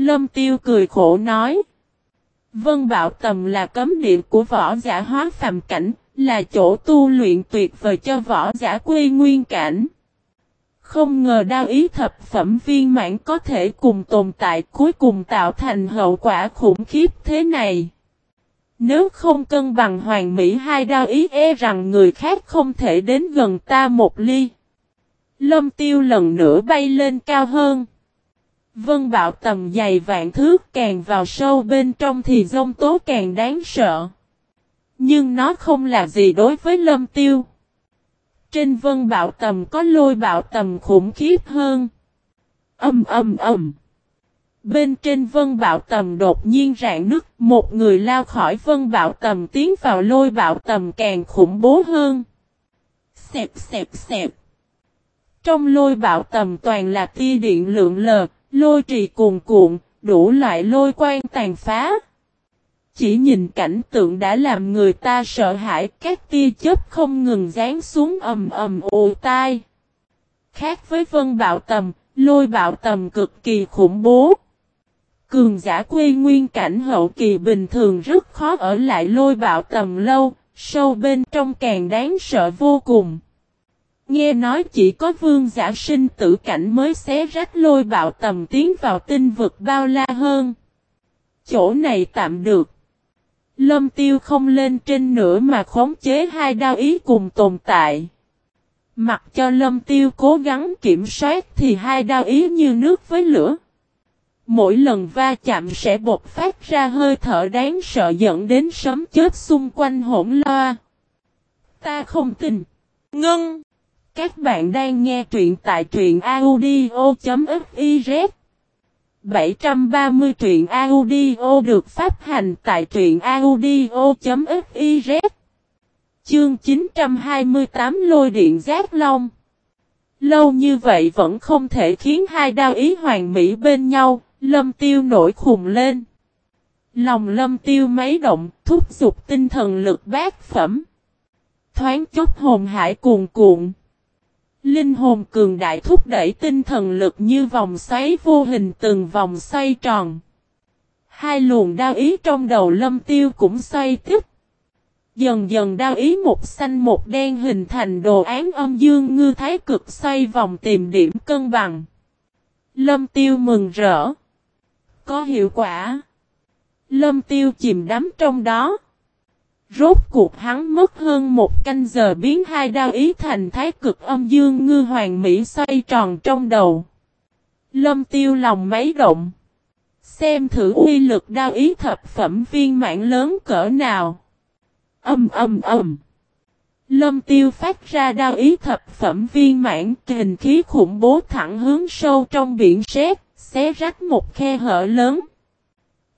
Lâm tiêu cười khổ nói. Vân Bạo Tầm là cấm địa của võ giả hóa phàm cảnh, là chỗ tu luyện tuyệt vời cho võ giả quê nguyên cảnh. Không ngờ đao ý thập phẩm viên mãn có thể cùng tồn tại cuối cùng tạo thành hậu quả khủng khiếp thế này. Nếu không cân bằng hoàn mỹ hai đao ý e rằng người khác không thể đến gần ta một ly. Lâm tiêu lần nữa bay lên cao hơn. Vân bạo tầm dày vạn thước càng vào sâu bên trong thì dông tố càng đáng sợ. Nhưng nó không là gì đối với lâm tiêu. Trên vân bạo tầm có lôi bạo tầm khủng khiếp hơn. Âm âm âm. Bên trên vân bạo tầm đột nhiên rạn nứt, một người lao khỏi vân bạo tầm tiến vào lôi bạo tầm càng khủng bố hơn. Xẹp xẹp xẹp. Trong lôi bạo tầm toàn là tia điện lượng lờ, lôi trì cuồn cuộn, đủ loại lôi quan tàn phá. Chỉ nhìn cảnh tượng đã làm người ta sợ hãi các tia chớp không ngừng rán xuống ầm ầm ồ tai. Khác với vân bạo tầm, lôi bạo tầm cực kỳ khủng bố. Cường giả quê nguyên cảnh hậu kỳ bình thường rất khó ở lại lôi bạo tầm lâu, sâu bên trong càng đáng sợ vô cùng. Nghe nói chỉ có vương giả sinh tử cảnh mới xé rách lôi bạo tầm tiến vào tinh vực bao la hơn. Chỗ này tạm được. Lâm tiêu không lên trên nữa mà khống chế hai đao ý cùng tồn tại. Mặc cho lâm tiêu cố gắng kiểm soát thì hai đao ý như nước với lửa. Mỗi lần va chạm sẽ bột phát ra hơi thở đáng sợ dẫn đến sấm chết xung quanh hỗn loa. Ta không tin. Ngân. Các bạn đang nghe truyện tại truyện audio.fiz 730 truyện audio được phát hành tại truyện audio.fiz Chương 928 Lôi điện giác long Lâu như vậy vẫn không thể khiến hai đao ý hoàng mỹ bên nhau, lâm tiêu nổi khùng lên. Lòng lâm tiêu mấy động, thúc giục tinh thần lực bát phẩm. Thoáng chốc hồn hải cuồn cuộn. Linh hồn cường đại thúc đẩy tinh thần lực như vòng xoáy vô hình từng vòng xoay tròn. Hai luồng đao ý trong đầu lâm tiêu cũng xoay tiếp. Dần dần đao ý một xanh một đen hình thành đồ án âm dương ngư thái cực xoay vòng tìm điểm cân bằng. Lâm tiêu mừng rỡ. Có hiệu quả. Lâm tiêu chìm đắm trong đó. Rốt cuộc hắn mất hơn một canh giờ biến hai đao ý thành thái cực âm dương ngư hoàng mỹ xoay tròn trong đầu. Lâm tiêu lòng máy động. Xem thử uy lực đao ý thập phẩm viên mãn lớn cỡ nào. Âm âm âm. Lâm tiêu phát ra đao ý thập phẩm viên mãn kình khí khủng bố thẳng hướng sâu trong biển sét, xé rách một khe hở lớn.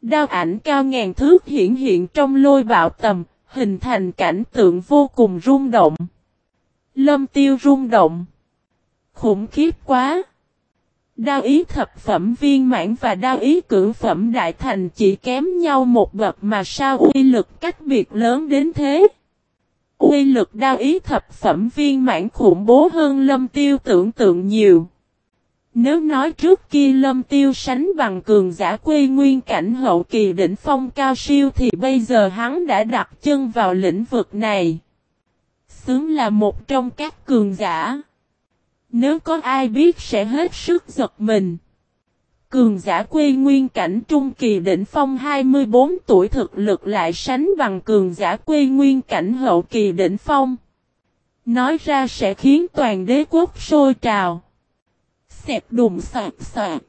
Đao ảnh cao ngàn thước hiện hiện trong lôi bạo tầm, hình thành cảnh tượng vô cùng rung động. Lâm tiêu rung động. Khủng khiếp quá. Đao ý thập phẩm viên mãn và đao ý cử phẩm đại thành chỉ kém nhau một bậc mà sao uy lực cách biệt lớn đến thế. Uy lực đao ý thập phẩm viên mãn khủng bố hơn lâm tiêu tưởng tượng nhiều. Nếu nói trước kia lâm tiêu sánh bằng cường giả quê nguyên cảnh hậu kỳ đỉnh phong cao siêu thì bây giờ hắn đã đặt chân vào lĩnh vực này. Xứng là một trong các cường giả. Nếu có ai biết sẽ hết sức giật mình. Cường giả quê nguyên cảnh trung kỳ đỉnh phong 24 tuổi thực lực lại sánh bằng cường giả quê nguyên cảnh hậu kỳ đỉnh phong. Nói ra sẽ khiến toàn đế quốc sôi trào xẹp đùng soạt soạt.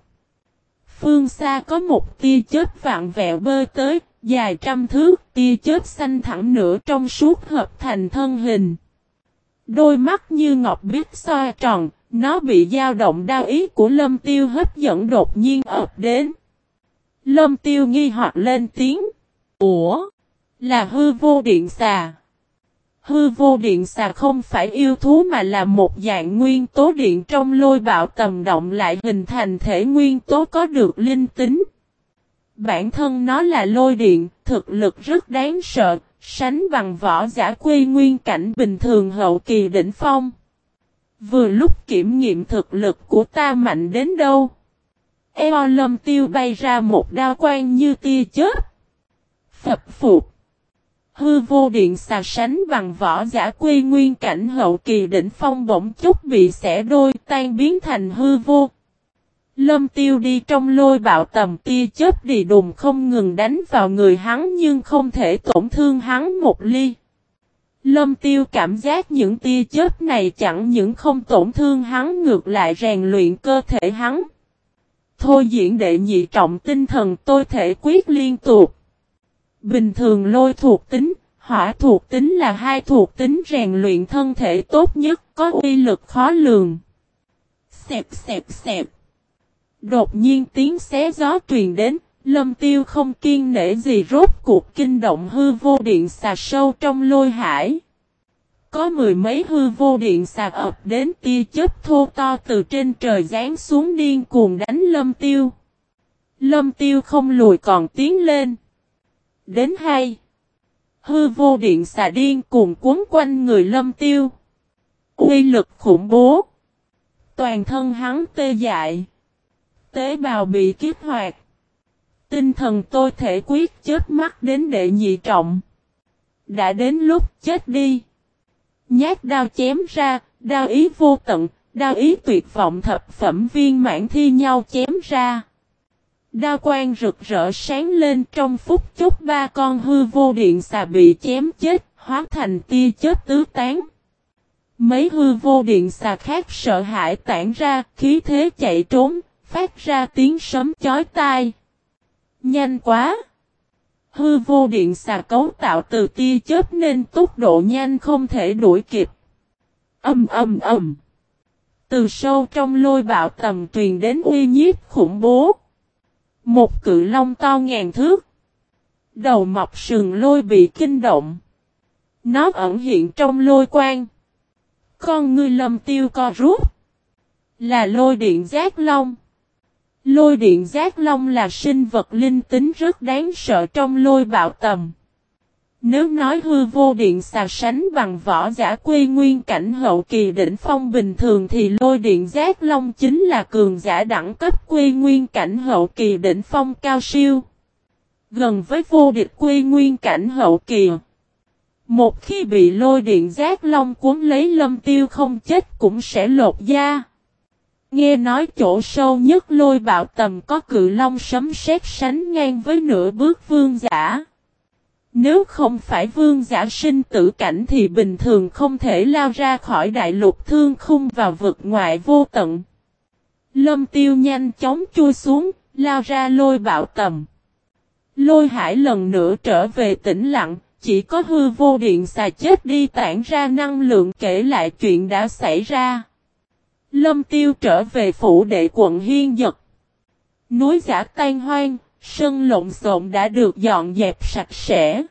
Phương xa có một tia chớp vạn vẹo bơi tới, dài trăm thước, tia chớp xanh thẳng nửa trong suốt hợp thành thân hình. Đôi mắt như ngọc biết xoa tròn, nó bị dao động đau ý của lâm tiêu hấp dẫn đột nhiên ập đến. Lâm tiêu nghi hoặc lên tiếng. Ủa? Là hư vô điện xà. Hư vô điện xà không phải yêu thú mà là một dạng nguyên tố điện trong lôi bạo tầm động lại hình thành thể nguyên tố có được linh tính. Bản thân nó là lôi điện, thực lực rất đáng sợ, sánh bằng võ giả quê nguyên cảnh bình thường hậu kỳ đỉnh phong. Vừa lúc kiểm nghiệm thực lực của ta mạnh đến đâu. Eo lâm tiêu bay ra một đao quang như tia chớp. Phập phục. Hư vô điện xà sánh bằng võ giả quy nguyên cảnh hậu kỳ đỉnh phong bỗng chút bị xẻ đôi tan biến thành hư vô. Lâm tiêu đi trong lôi bạo tầm tia chớp đi đùng không ngừng đánh vào người hắn nhưng không thể tổn thương hắn một ly. Lâm tiêu cảm giác những tia chớp này chẳng những không tổn thương hắn ngược lại rèn luyện cơ thể hắn. Thôi diễn đệ nhị trọng tinh thần tôi thể quyết liên tục. Bình thường lôi thuộc tính, hỏa thuộc tính là hai thuộc tính rèn luyện thân thể tốt nhất, có uy lực khó lường. Xẹp xẹp xẹp. Đột nhiên tiếng xé gió truyền đến, lâm tiêu không kiên nể gì rốt cuộc kinh động hư vô điện xà sâu trong lôi hải. Có mười mấy hư vô điện xà ập đến tia chớp thô to từ trên trời giáng xuống điên cuồng đánh lâm tiêu. Lâm tiêu không lùi còn tiến lên. Đến hai. Hư vô điện xà điên cuồng cuốn quanh người lâm tiêu. Uy lực khủng bố. Toàn thân hắn tê dại. Tế bào bị kiếp hoạt. Tinh thần tôi thể quyết chết mắt đến đệ nhị trọng. Đã đến lúc chết đi. Nhát đao chém ra, đao ý vô tận, đao ý tuyệt vọng thập phẩm viên mãn thi nhau chém ra. Đao quang rực rỡ sáng lên trong phút chốc ba con hư vô điện xà bị chém chết, hóa thành tia chết tứ tán. Mấy hư vô điện xà khác sợ hãi tản ra, khí thế chạy trốn, phát ra tiếng sấm chói tai. Nhanh quá! Hư vô điện xà cấu tạo từ tia chớp nên tốc độ nhanh không thể đuổi kịp. Âm âm âm! Từ sâu trong lôi bạo tầm truyền đến uy nhiếp khủng bố. Một cự long to ngàn thước. Đầu mọc sừng lôi bị kinh động. Nó ẩn hiện trong lôi quang. Con ngươi lầm tiêu co rút. Là lôi điện giác long. Lôi điện giác long là sinh vật linh tính rất đáng sợ trong lôi bạo tầm. Nếu nói hư vô điện xà sánh bằng võ giả quy nguyên cảnh hậu kỳ đỉnh phong bình thường thì lôi điện giác long chính là cường giả đẳng cấp quy nguyên cảnh hậu kỳ đỉnh phong cao siêu. Gần với vô địch quy nguyên cảnh hậu kỳ. Một khi bị lôi điện giác long cuốn lấy lâm tiêu không chết cũng sẽ lột da. Nghe nói chỗ sâu nhất lôi bạo tầm có cự long sấm sét sánh ngang với nửa bước vương giả. Nếu không phải vương giả sinh tử cảnh thì bình thường không thể lao ra khỏi đại lục thương khung vào vực ngoại vô tận. Lâm tiêu nhanh chóng chui xuống, lao ra lôi bạo tầm. Lôi hải lần nữa trở về tĩnh lặng, chỉ có hư vô điện xà chết đi tản ra năng lượng kể lại chuyện đã xảy ra. Lâm tiêu trở về phủ đệ quận Hiên Dật. Núi giả tan hoang, sân lộn xộn đã được dọn dẹp sạch sẽ.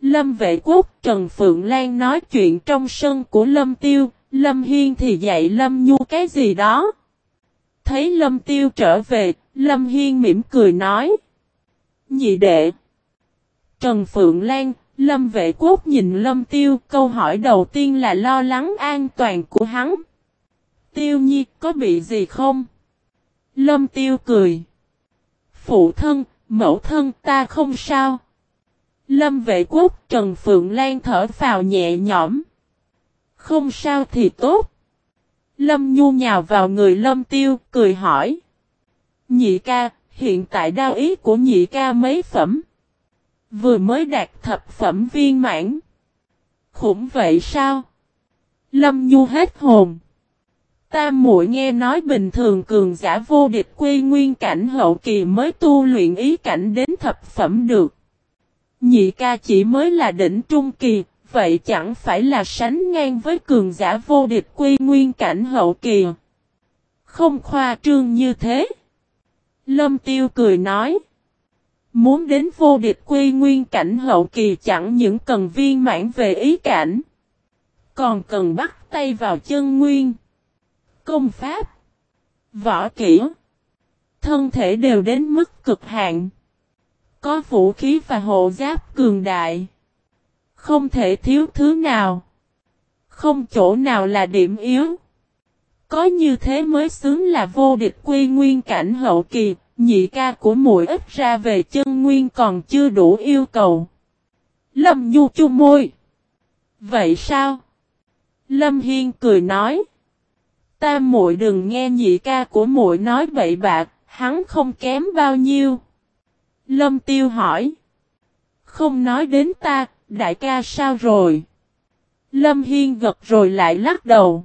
Lâm vệ quốc Trần Phượng Lan nói chuyện trong sân của Lâm Tiêu, Lâm Hiên thì dạy Lâm Nhu cái gì đó. Thấy Lâm Tiêu trở về, Lâm Hiên mỉm cười nói. Nhị đệ. Trần Phượng Lan, Lâm vệ quốc nhìn Lâm Tiêu, câu hỏi đầu tiên là lo lắng an toàn của hắn. Tiêu nhi có bị gì không? Lâm tiêu cười. Phụ thân, mẫu thân ta không sao. Lâm vệ quốc Trần Phượng Lan thở phào nhẹ nhõm. Không sao thì tốt. Lâm nhu nhào vào người lâm tiêu cười hỏi. Nhị ca, hiện tại đao ý của nhị ca mấy phẩm? Vừa mới đạt thập phẩm viên mãn. Khủng vậy sao? Lâm nhu hết hồn. Tam muội nghe nói bình thường cường giả vô địch quy nguyên cảnh hậu kỳ mới tu luyện ý cảnh đến thập phẩm được. Nhị ca chỉ mới là đỉnh trung kỳ, vậy chẳng phải là sánh ngang với cường giả vô địch quy nguyên cảnh hậu kỳ. Không khoa trương như thế. Lâm tiêu cười nói. Muốn đến vô địch quy nguyên cảnh hậu kỳ chẳng những cần viên mãn về ý cảnh. Còn cần bắt tay vào chân nguyên công pháp, võ kỹ, thân thể đều đến mức cực hạn. Có vũ khí và hộ giáp cường đại. Không thể thiếu thứ nào. Không chỗ nào là điểm yếu. Có như thế mới xứng là vô địch quy nguyên cảnh hậu kỳ, nhị ca của muội ít ra về chân nguyên còn chưa đủ yêu cầu. Lâm Nhu chu môi. Vậy sao? Lâm Hiên cười nói. Ta muội đừng nghe nhị ca của muội nói bậy bạc, hắn không kém bao nhiêu. Lâm Tiêu hỏi. Không nói đến ta, đại ca sao rồi? Lâm Hiên gật rồi lại lắc đầu.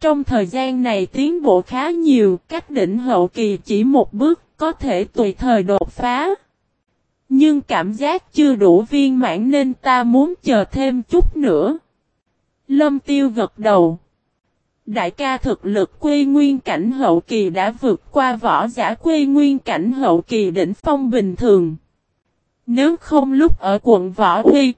Trong thời gian này tiến bộ khá nhiều, cách đỉnh hậu kỳ chỉ một bước, có thể tùy thời đột phá. Nhưng cảm giác chưa đủ viên mãn nên ta muốn chờ thêm chút nữa. Lâm Tiêu gật đầu. Đại ca thực lực quê nguyên cảnh hậu kỳ đã vượt qua võ giả quê nguyên cảnh hậu kỳ đỉnh phong bình thường. Nếu không lúc ở quận Võ Huy,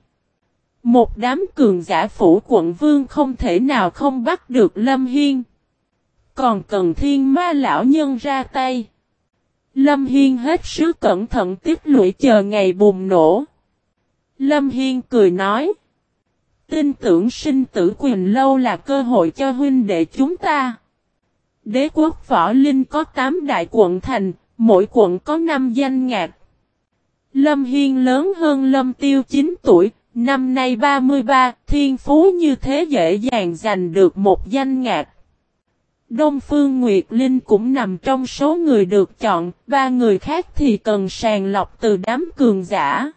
một đám cường giả phủ quận vương không thể nào không bắt được Lâm Hiên. Còn cần thiên ma lão nhân ra tay. Lâm Hiên hết sức cẩn thận tiếp lũy chờ ngày bùng nổ. Lâm Hiên cười nói. Tin tưởng sinh tử quyền lâu là cơ hội cho huynh đệ chúng ta. Đế quốc võ linh có 8 đại quận thành, mỗi quận có 5 danh ngạc. Lâm Hiên lớn hơn Lâm Tiêu 9 tuổi, năm nay 33, thiên phú như thế dễ dàng giành được một danh ngạc. Đông Phương Nguyệt Linh cũng nằm trong số người được chọn, ba người khác thì cần sàng lọc từ đám cường giả.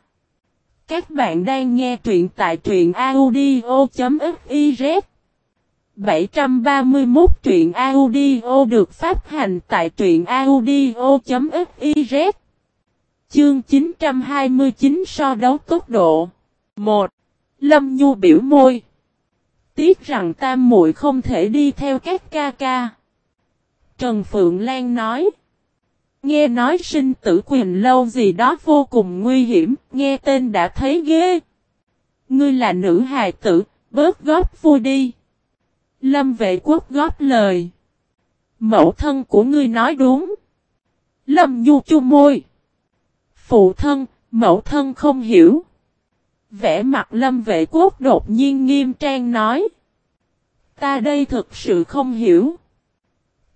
Các bạn đang nghe truyện tại truyện audio.fiz 731 truyện audio được phát hành tại truyện audio.fiz Chương 929 so đấu tốc độ 1. Lâm Nhu biểu môi Tiếc rằng tam muội không thể đi theo các ca ca. Trần Phượng Lan nói Nghe nói sinh tử quyền lâu gì đó vô cùng nguy hiểm, nghe tên đã thấy ghê. Ngươi là nữ hài tử, bớt góp vui đi. Lâm vệ quốc góp lời. Mẫu thân của ngươi nói đúng. Lâm nhu chu môi. Phụ thân, mẫu thân không hiểu. Vẽ mặt lâm vệ quốc đột nhiên nghiêm trang nói. Ta đây thực sự không hiểu.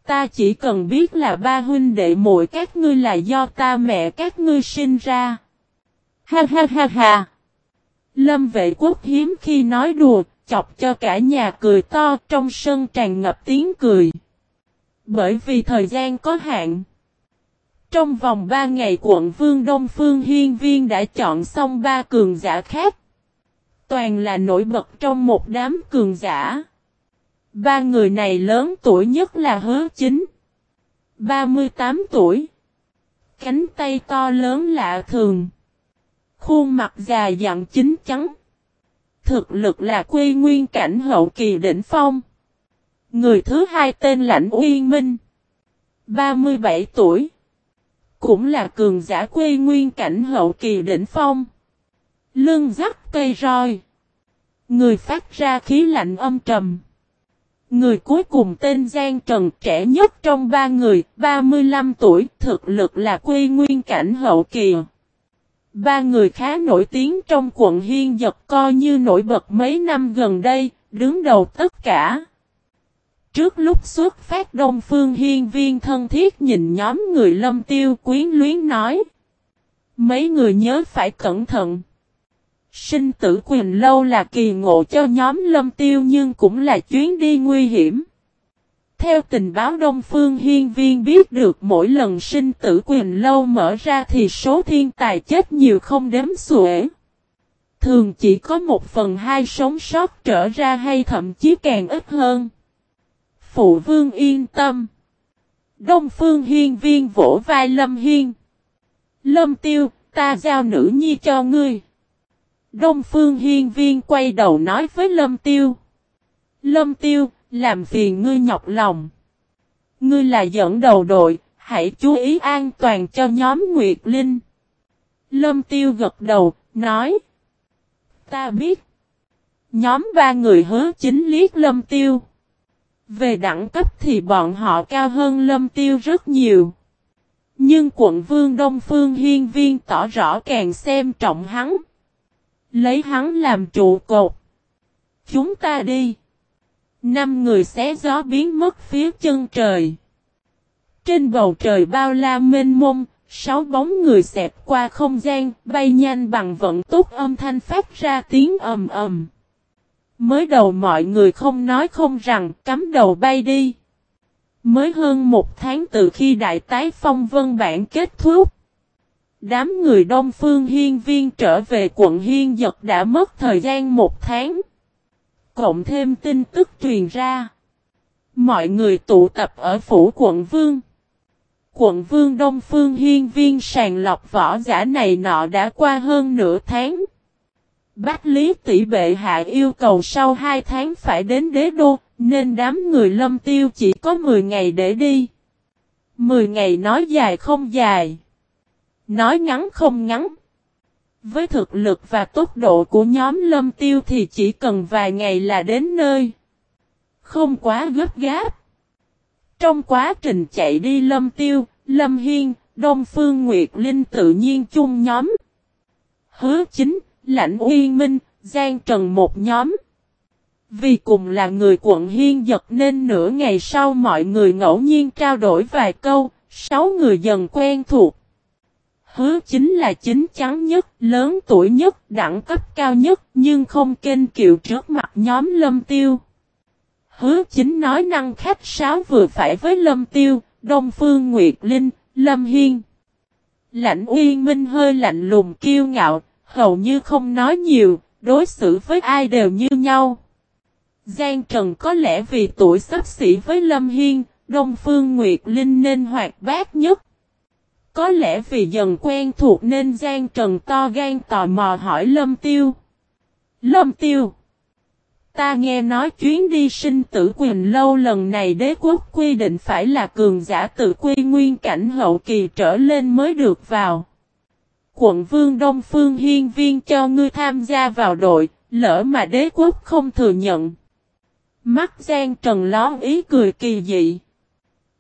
Ta chỉ cần biết là ba huynh đệ muội các ngươi là do ta mẹ các ngươi sinh ra. Ha ha ha ha. Lâm vệ quốc hiếm khi nói đùa, chọc cho cả nhà cười to trong sân tràn ngập tiếng cười. Bởi vì thời gian có hạn. Trong vòng 3 ngày quận Vương Đông Phương Hiên Viên đã chọn xong ba cường giả khác. Toàn là nổi bật trong một đám cường giả. Ba người này lớn tuổi nhất là hứa chính. 38 tuổi. Cánh tay to lớn lạ thường. Khuôn mặt già dặn chính chắn. Thực lực là quy nguyên cảnh hậu kỳ đỉnh phong. Người thứ hai tên Lãnh Uyên Minh. 37 tuổi. Cũng là cường giả quê nguyên cảnh hậu kỳ đỉnh phong. Lưng dắt cây roi. Người phát ra khí lạnh âm trầm. Người cuối cùng tên Giang Trần trẻ nhất trong ba người, 35 tuổi, thực lực là quê nguyên cảnh hậu kỳ. Ba người khá nổi tiếng trong quận Hiên Giật coi như nổi bật mấy năm gần đây, đứng đầu tất cả. Trước lúc xuất phát Đông Phương Hiên Viên thân thiết nhìn nhóm người lâm tiêu quyến luyến nói. Mấy người nhớ phải cẩn thận. Sinh tử quyền lâu là kỳ ngộ cho nhóm lâm tiêu nhưng cũng là chuyến đi nguy hiểm. Theo tình báo Đông Phương Hiên Viên biết được mỗi lần sinh tử quyền lâu mở ra thì số thiên tài chết nhiều không đếm xuể. Thường chỉ có một phần hai sống sót trở ra hay thậm chí càng ít hơn. Phụ vương yên tâm. Đông Phương Hiên Viên vỗ vai Lâm Hiên. Lâm Tiêu, ta giao nữ nhi cho ngươi. Đông Phương Hiên Viên quay đầu nói với Lâm Tiêu. Lâm Tiêu, làm phiền ngươi nhọc lòng. Ngươi là dẫn đầu đội, hãy chú ý an toàn cho nhóm Nguyệt Linh. Lâm Tiêu gật đầu, nói. Ta biết. Nhóm ba người hứa chính liếc Lâm Tiêu. Về đẳng cấp thì bọn họ cao hơn Lâm Tiêu rất nhiều. Nhưng quận vương Đông Phương Hiên Viên tỏ rõ càng xem trọng hắn. Lấy hắn làm trụ cột. Chúng ta đi. Năm người xé gió biến mất phía chân trời. Trên bầu trời bao la mênh mông, sáu bóng người xẹp qua không gian, bay nhanh bằng vận tốc âm thanh phát ra tiếng ầm ầm. Mới đầu mọi người không nói không rằng cắm đầu bay đi. Mới hơn một tháng từ khi đại tái phong vân bản kết thúc. Đám người Đông Phương Hiên Viên trở về quận Hiên Giật đã mất thời gian một tháng. Cộng thêm tin tức truyền ra. Mọi người tụ tập ở phủ quận Vương. Quận Vương Đông Phương Hiên Viên sàng lọc võ giả này nọ đã qua hơn nửa tháng. Bách Lý tỷ bệ hạ yêu cầu sau 2 tháng phải đến đế đô, nên đám người lâm tiêu chỉ có 10 ngày để đi. 10 ngày nói dài không dài. Nói ngắn không ngắn. Với thực lực và tốc độ của nhóm lâm tiêu thì chỉ cần vài ngày là đến nơi. Không quá gấp gáp. Trong quá trình chạy đi lâm tiêu, lâm hiên, đông phương nguyệt linh tự nhiên chung nhóm. Hứa chính, lãnh uyên minh, Giang Trần một nhóm. Vì cùng là người quận Hiên giật nên nửa ngày sau mọi người ngẫu nhiên trao đổi vài câu, sáu người dần quen thuộc. Hứa chính là chính chắn nhất, lớn tuổi nhất, đẳng cấp cao nhất, nhưng không kênh kiệu trước mặt nhóm lâm tiêu. Hứa chính nói năng khách sáo vừa phải với lâm tiêu, Đông Phương Nguyệt Linh, Lâm Hiên. Lạnh uyên minh hơi lạnh lùng kiêu ngạo, hầu như không nói nhiều, đối xử với ai đều như nhau. Giang Trần có lẽ vì tuổi sắp xỉ với Lâm Hiên, Đông Phương Nguyệt Linh nên hoạt bát nhất. Có lẽ vì dần quen thuộc nên Giang Trần to gan tò mò hỏi Lâm Tiêu. Lâm Tiêu! Ta nghe nói chuyến đi sinh tử quyền lâu lần này đế quốc quy định phải là cường giả tự quy nguyên cảnh hậu kỳ trở lên mới được vào. Quận vương Đông Phương Hiên Viên cho ngươi tham gia vào đội, lỡ mà đế quốc không thừa nhận. Mắt Giang Trần lón ý cười kỳ dị.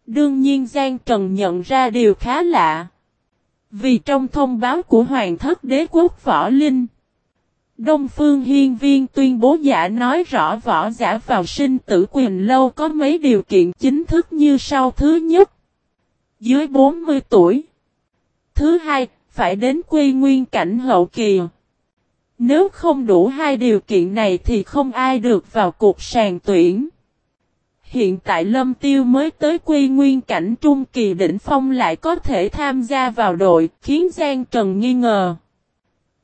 Đương nhiên Giang Trần nhận ra điều khá lạ. Vì trong thông báo của Hoàng thất đế quốc Võ Linh, Đông Phương Hiên Viên tuyên bố giả nói rõ võ giả vào sinh tử quyền lâu có mấy điều kiện chính thức như sau thứ nhất. Dưới 40 tuổi. Thứ hai, phải đến quy nguyên cảnh hậu kỳ. Nếu không đủ hai điều kiện này thì không ai được vào cuộc sàng tuyển. Hiện tại Lâm Tiêu mới tới quy nguyên cảnh trung kỳ đỉnh phong lại có thể tham gia vào đội, khiến Giang Trần nghi ngờ.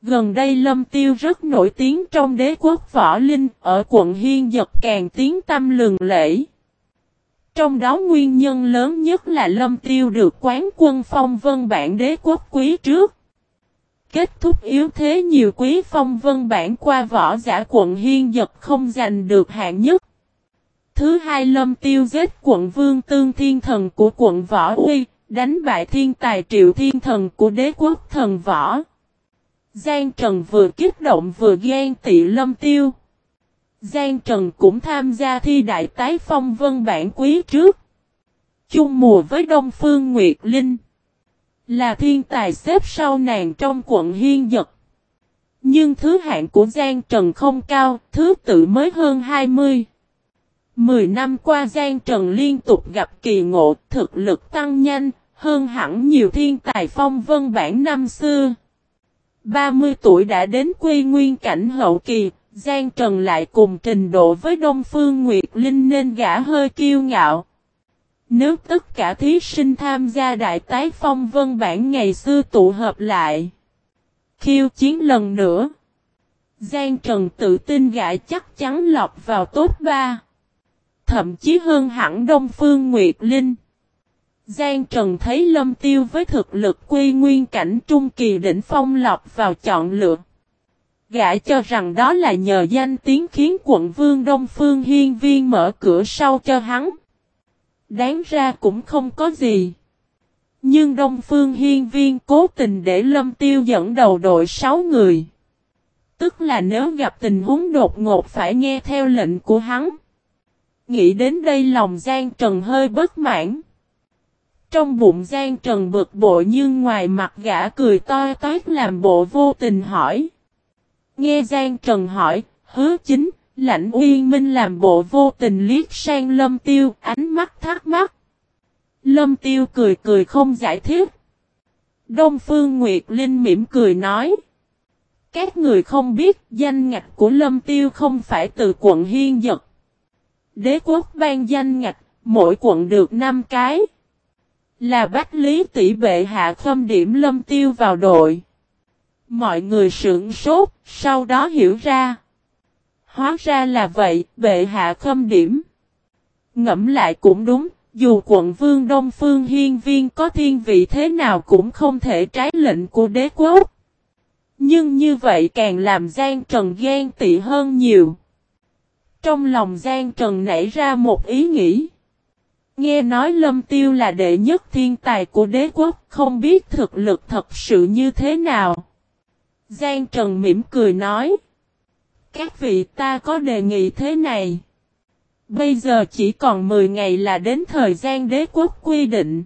Gần đây Lâm Tiêu rất nổi tiếng trong đế quốc Võ Linh, ở quận Hiên Giật càng tiếng tâm lừng lễ. Trong đó nguyên nhân lớn nhất là Lâm Tiêu được quán quân phong vân bản đế quốc quý trước. Kết thúc yếu thế nhiều quý phong vân bản qua võ giả quận Hiên Giật không giành được hạng nhất. Thứ hai Lâm Tiêu giết quận Vương Tương Thiên Thần của quận Võ Uy, đánh bại thiên tài triệu thiên thần của đế quốc thần Võ. Giang Trần vừa kích động vừa ghen tị Lâm Tiêu. Giang Trần cũng tham gia thi đại tái phong vân bản quý trước. Chung mùa với Đông Phương Nguyệt Linh. Là thiên tài xếp sau nàng trong quận Hiên Dật. Nhưng thứ hạng của Giang Trần không cao, thứ tự mới hơn 20. Mười năm qua Giang Trần liên tục gặp kỳ ngộ, thực lực tăng nhanh, hơn hẳn nhiều thiên tài phong vân bản năm xưa. 30 tuổi đã đến quy nguyên cảnh hậu kỳ, Giang Trần lại cùng trình độ với Đông Phương Nguyệt Linh nên gã hơi kiêu ngạo. Nếu tất cả thí sinh tham gia đại tái phong vân bản ngày xưa tụ hợp lại, khiêu chiến lần nữa, Giang Trần tự tin gã chắc chắn lọc vào top 3. Thậm chí hơn hẳn Đông Phương Nguyệt Linh. Giang Trần thấy Lâm Tiêu với thực lực quy nguyên cảnh trung kỳ đỉnh phong lọc vào chọn lựa. Gã cho rằng đó là nhờ danh tiếng khiến quận vương Đông Phương Hiên Viên mở cửa sau cho hắn. Đáng ra cũng không có gì. Nhưng Đông Phương Hiên Viên cố tình để Lâm Tiêu dẫn đầu đội 6 người. Tức là nếu gặp tình huống đột ngột phải nghe theo lệnh của hắn. Nghĩ đến đây lòng Giang Trần hơi bất mãn. Trong bụng Giang Trần bực bội nhưng ngoài mặt gã cười to toát làm bộ vô tình hỏi. Nghe Giang Trần hỏi, hứa chính, Lãnh uyên minh làm bộ vô tình liếc sang lâm tiêu, ánh mắt thắc mắc. Lâm tiêu cười cười không giải thích. Đông Phương Nguyệt Linh mỉm cười nói. Các người không biết danh ngạch của Lâm Tiêu không phải từ quận Hiên Dật. Đế quốc ban danh ngạch, mỗi quận được 5 cái. Là bách lý tỷ bệ hạ khâm điểm Lâm Tiêu vào đội. Mọi người sững sốt, sau đó hiểu ra. Hóa ra là vậy, bệ hạ khâm điểm. Ngẫm lại cũng đúng, dù quận vương Đông Phương Hiên Viên có thiên vị thế nào cũng không thể trái lệnh của đế quốc. Nhưng như vậy càng làm gian Trần ghen tị hơn nhiều. Trong lòng Giang Trần nảy ra một ý nghĩ. Nghe nói Lâm Tiêu là đệ nhất thiên tài của đế quốc, không biết thực lực thật sự như thế nào. Giang Trần mỉm cười nói. Các vị ta có đề nghị thế này. Bây giờ chỉ còn 10 ngày là đến thời gian đế quốc quy định.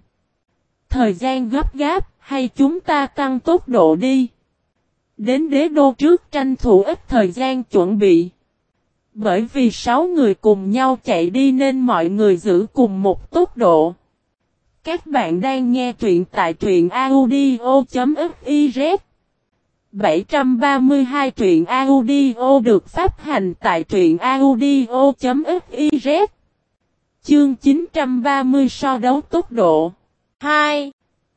Thời gian gấp gáp, hay chúng ta tăng tốc độ đi. Đến đế đô trước tranh thủ ít thời gian chuẩn bị. Bởi vì sáu người cùng nhau chạy đi nên mọi người giữ cùng một tốc độ. Các bạn đang nghe truyện tại truyện audio.fiz 732 truyện audio được phát hành tại truyện audio.fiz Chương 930 so đấu tốc độ 2.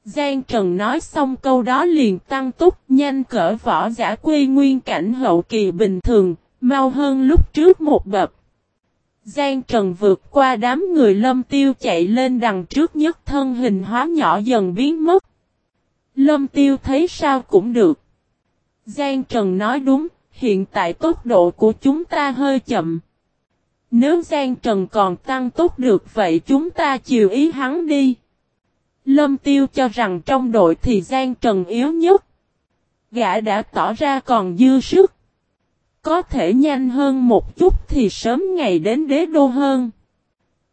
Giang Trần nói xong câu đó liền tăng tốc nhanh cỡ võ giả quy nguyên cảnh hậu kỳ bình thường, mau hơn lúc trước một bậc. Giang Trần vượt qua đám người lâm tiêu chạy lên đằng trước nhất thân hình hóa nhỏ dần biến mất. Lâm tiêu thấy sao cũng được. Giang Trần nói đúng, hiện tại tốc độ của chúng ta hơi chậm. Nếu Giang Trần còn tăng tốc được vậy chúng ta chiều ý hắn đi. Lâm Tiêu cho rằng trong đội thì Giang Trần yếu nhất. Gã đã tỏ ra còn dư sức. Có thể nhanh hơn một chút thì sớm ngày đến đế đô hơn.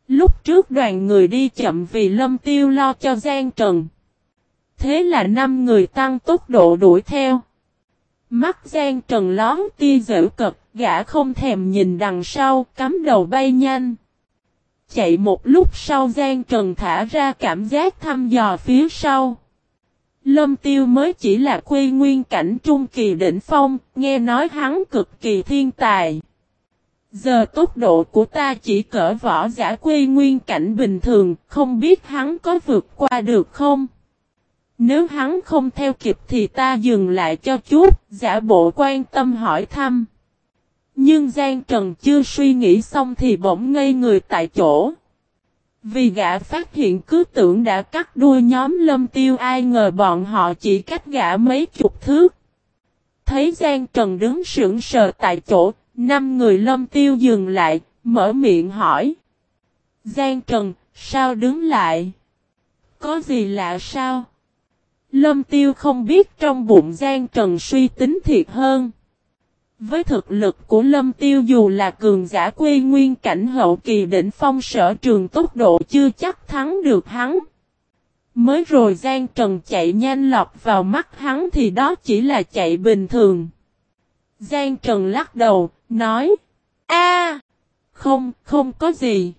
Lúc trước đoàn người đi chậm vì Lâm Tiêu lo cho Giang Trần. Thế là năm người tăng tốc độ đuổi theo. Mắt Giang Trần lón tia dễ cực, gã không thèm nhìn đằng sau, cắm đầu bay nhanh. Chạy một lúc sau Giang Trần thả ra cảm giác thăm dò phía sau. Lâm Tiêu mới chỉ là quê nguyên cảnh trung kỳ đỉnh phong, nghe nói hắn cực kỳ thiên tài. Giờ tốc độ của ta chỉ cỡ võ giả quê nguyên cảnh bình thường, không biết hắn có vượt qua được không? Nếu hắn không theo kịp thì ta dừng lại cho chút, giả bộ quan tâm hỏi thăm. Nhưng Giang Trần chưa suy nghĩ xong thì bỗng ngây người tại chỗ. Vì gã phát hiện cứ tưởng đã cắt đuôi nhóm lâm tiêu ai ngờ bọn họ chỉ cách gã mấy chục thước. Thấy Giang Trần đứng sững sờ tại chỗ, năm người lâm tiêu dừng lại, mở miệng hỏi. Giang Trần, sao đứng lại? Có gì lạ sao? Lâm Tiêu không biết trong bụng Giang Trần suy tính thiệt hơn. Với thực lực của Lâm Tiêu dù là cường giả quê nguyên cảnh hậu kỳ đỉnh phong sở trường tốc độ chưa chắc thắng được hắn. Mới rồi Giang Trần chạy nhanh lọc vào mắt hắn thì đó chỉ là chạy bình thường. Giang Trần lắc đầu, nói. a không, không có gì.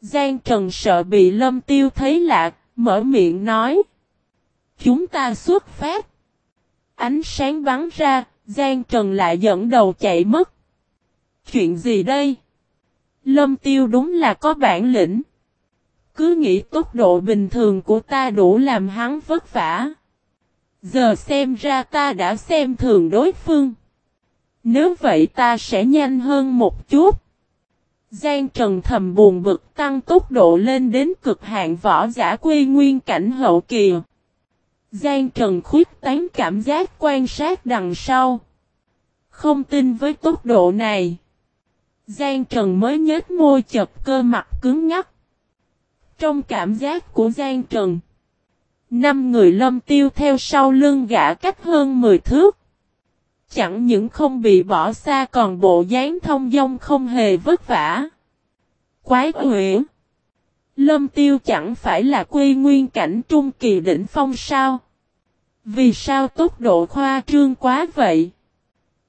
Giang Trần sợ bị Lâm Tiêu thấy lạ, mở miệng nói. Chúng ta xuất phát. Ánh sáng bắn ra, Giang Trần lại dẫn đầu chạy mất. Chuyện gì đây? Lâm Tiêu đúng là có bản lĩnh. Cứ nghĩ tốc độ bình thường của ta đủ làm hắn vất vả. Giờ xem ra ta đã xem thường đối phương. Nếu vậy ta sẽ nhanh hơn một chút. Giang Trần thầm buồn bực tăng tốc độ lên đến cực hạn võ giả quy nguyên cảnh hậu kỳ. Giang Trần khuyết tán cảm giác quan sát đằng sau. Không tin với tốc độ này. Giang Trần mới nhếch môi chật cơ mặt cứng ngắt. Trong cảm giác của Giang Trần. Năm người lâm tiêu theo sau lưng gã cách hơn 10 thước. Chẳng những không bị bỏ xa còn bộ dáng thông dong không hề vất vả. Quái quỷ. Lâm tiêu chẳng phải là quy nguyên cảnh trung kỳ đỉnh phong sao? Vì sao tốc độ khoa trương quá vậy?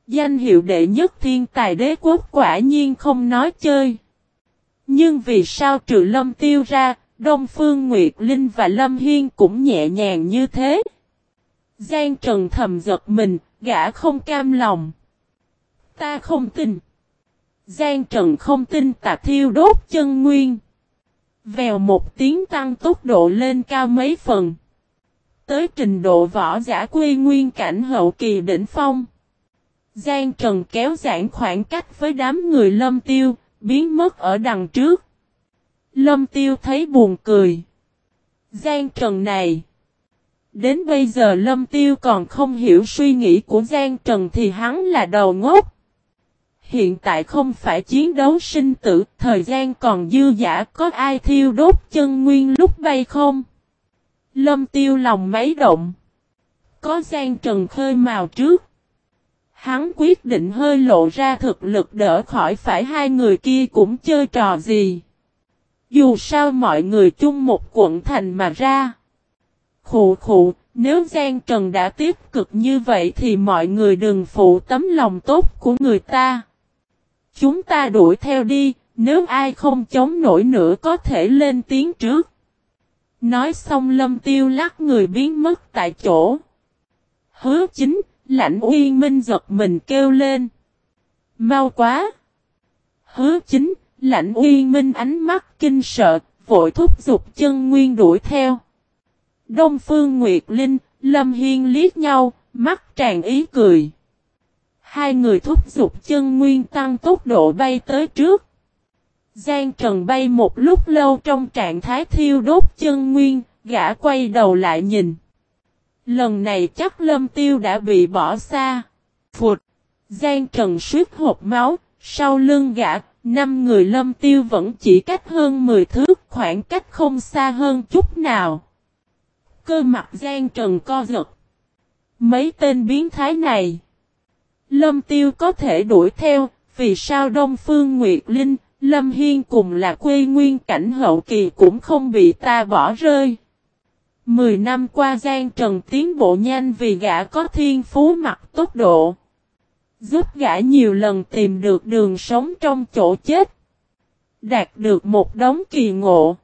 Danh hiệu đệ nhất thiên tài đế quốc quả nhiên không nói chơi. Nhưng vì sao trừ lâm tiêu ra, Đông Phương Nguyệt Linh và Lâm Hiên cũng nhẹ nhàng như thế? Giang Trần thầm giật mình, gã không cam lòng. Ta không tin. Giang Trần không tin Tạp thiêu đốt chân nguyên. Vèo một tiếng tăng tốc độ lên cao mấy phần. Tới trình độ võ giả quy nguyên cảnh hậu kỳ đỉnh phong. Giang Trần kéo giãn khoảng cách với đám người lâm tiêu, biến mất ở đằng trước. Lâm tiêu thấy buồn cười. Giang Trần này. Đến bây giờ Lâm Tiêu còn không hiểu suy nghĩ của Giang Trần thì hắn là đầu ngốc. Hiện tại không phải chiến đấu sinh tử, thời gian còn dư giả có ai thiêu đốt chân nguyên lúc bay không? Lâm Tiêu lòng máy động. Có gian Trần khơi màu trước. Hắn quyết định hơi lộ ra thực lực đỡ khỏi phải hai người kia cũng chơi trò gì. Dù sao mọi người chung một quận thành mà ra. Khụ khụ, nếu Giang Trần đã tiếp cực như vậy thì mọi người đừng phụ tấm lòng tốt của người ta. Chúng ta đuổi theo đi, nếu ai không chống nổi nữa có thể lên tiếng trước. Nói xong lâm tiêu lắc người biến mất tại chỗ. Hứa chính, lãnh uyên minh giật mình kêu lên. Mau quá! Hứa chính, lãnh uyên minh ánh mắt kinh sợ, vội thúc giục chân nguyên đuổi theo. Đông Phương Nguyệt Linh, Lâm Hiên liếc nhau, mắt tràn ý cười. Hai người thúc giục chân nguyên tăng tốc độ bay tới trước. Giang Trần bay một lúc lâu trong trạng thái thiêu đốt chân nguyên, gã quay đầu lại nhìn. Lần này chắc lâm tiêu đã bị bỏ xa. Phụt! Giang Trần suýt hộp máu, sau lưng gã, năm người lâm tiêu vẫn chỉ cách hơn 10 thước, khoảng cách không xa hơn chút nào. Cơ mặt Giang Trần co giật. Mấy tên biến thái này. Lâm Tiêu có thể đuổi theo, vì sao Đông Phương Nguyệt Linh, Lâm Hiên cùng là quê nguyên cảnh hậu kỳ cũng không bị ta bỏ rơi. Mười năm qua Giang Trần tiến bộ nhanh vì gã có thiên phú mặt tốc độ. Giúp gã nhiều lần tìm được đường sống trong chỗ chết. Đạt được một đống kỳ ngộ.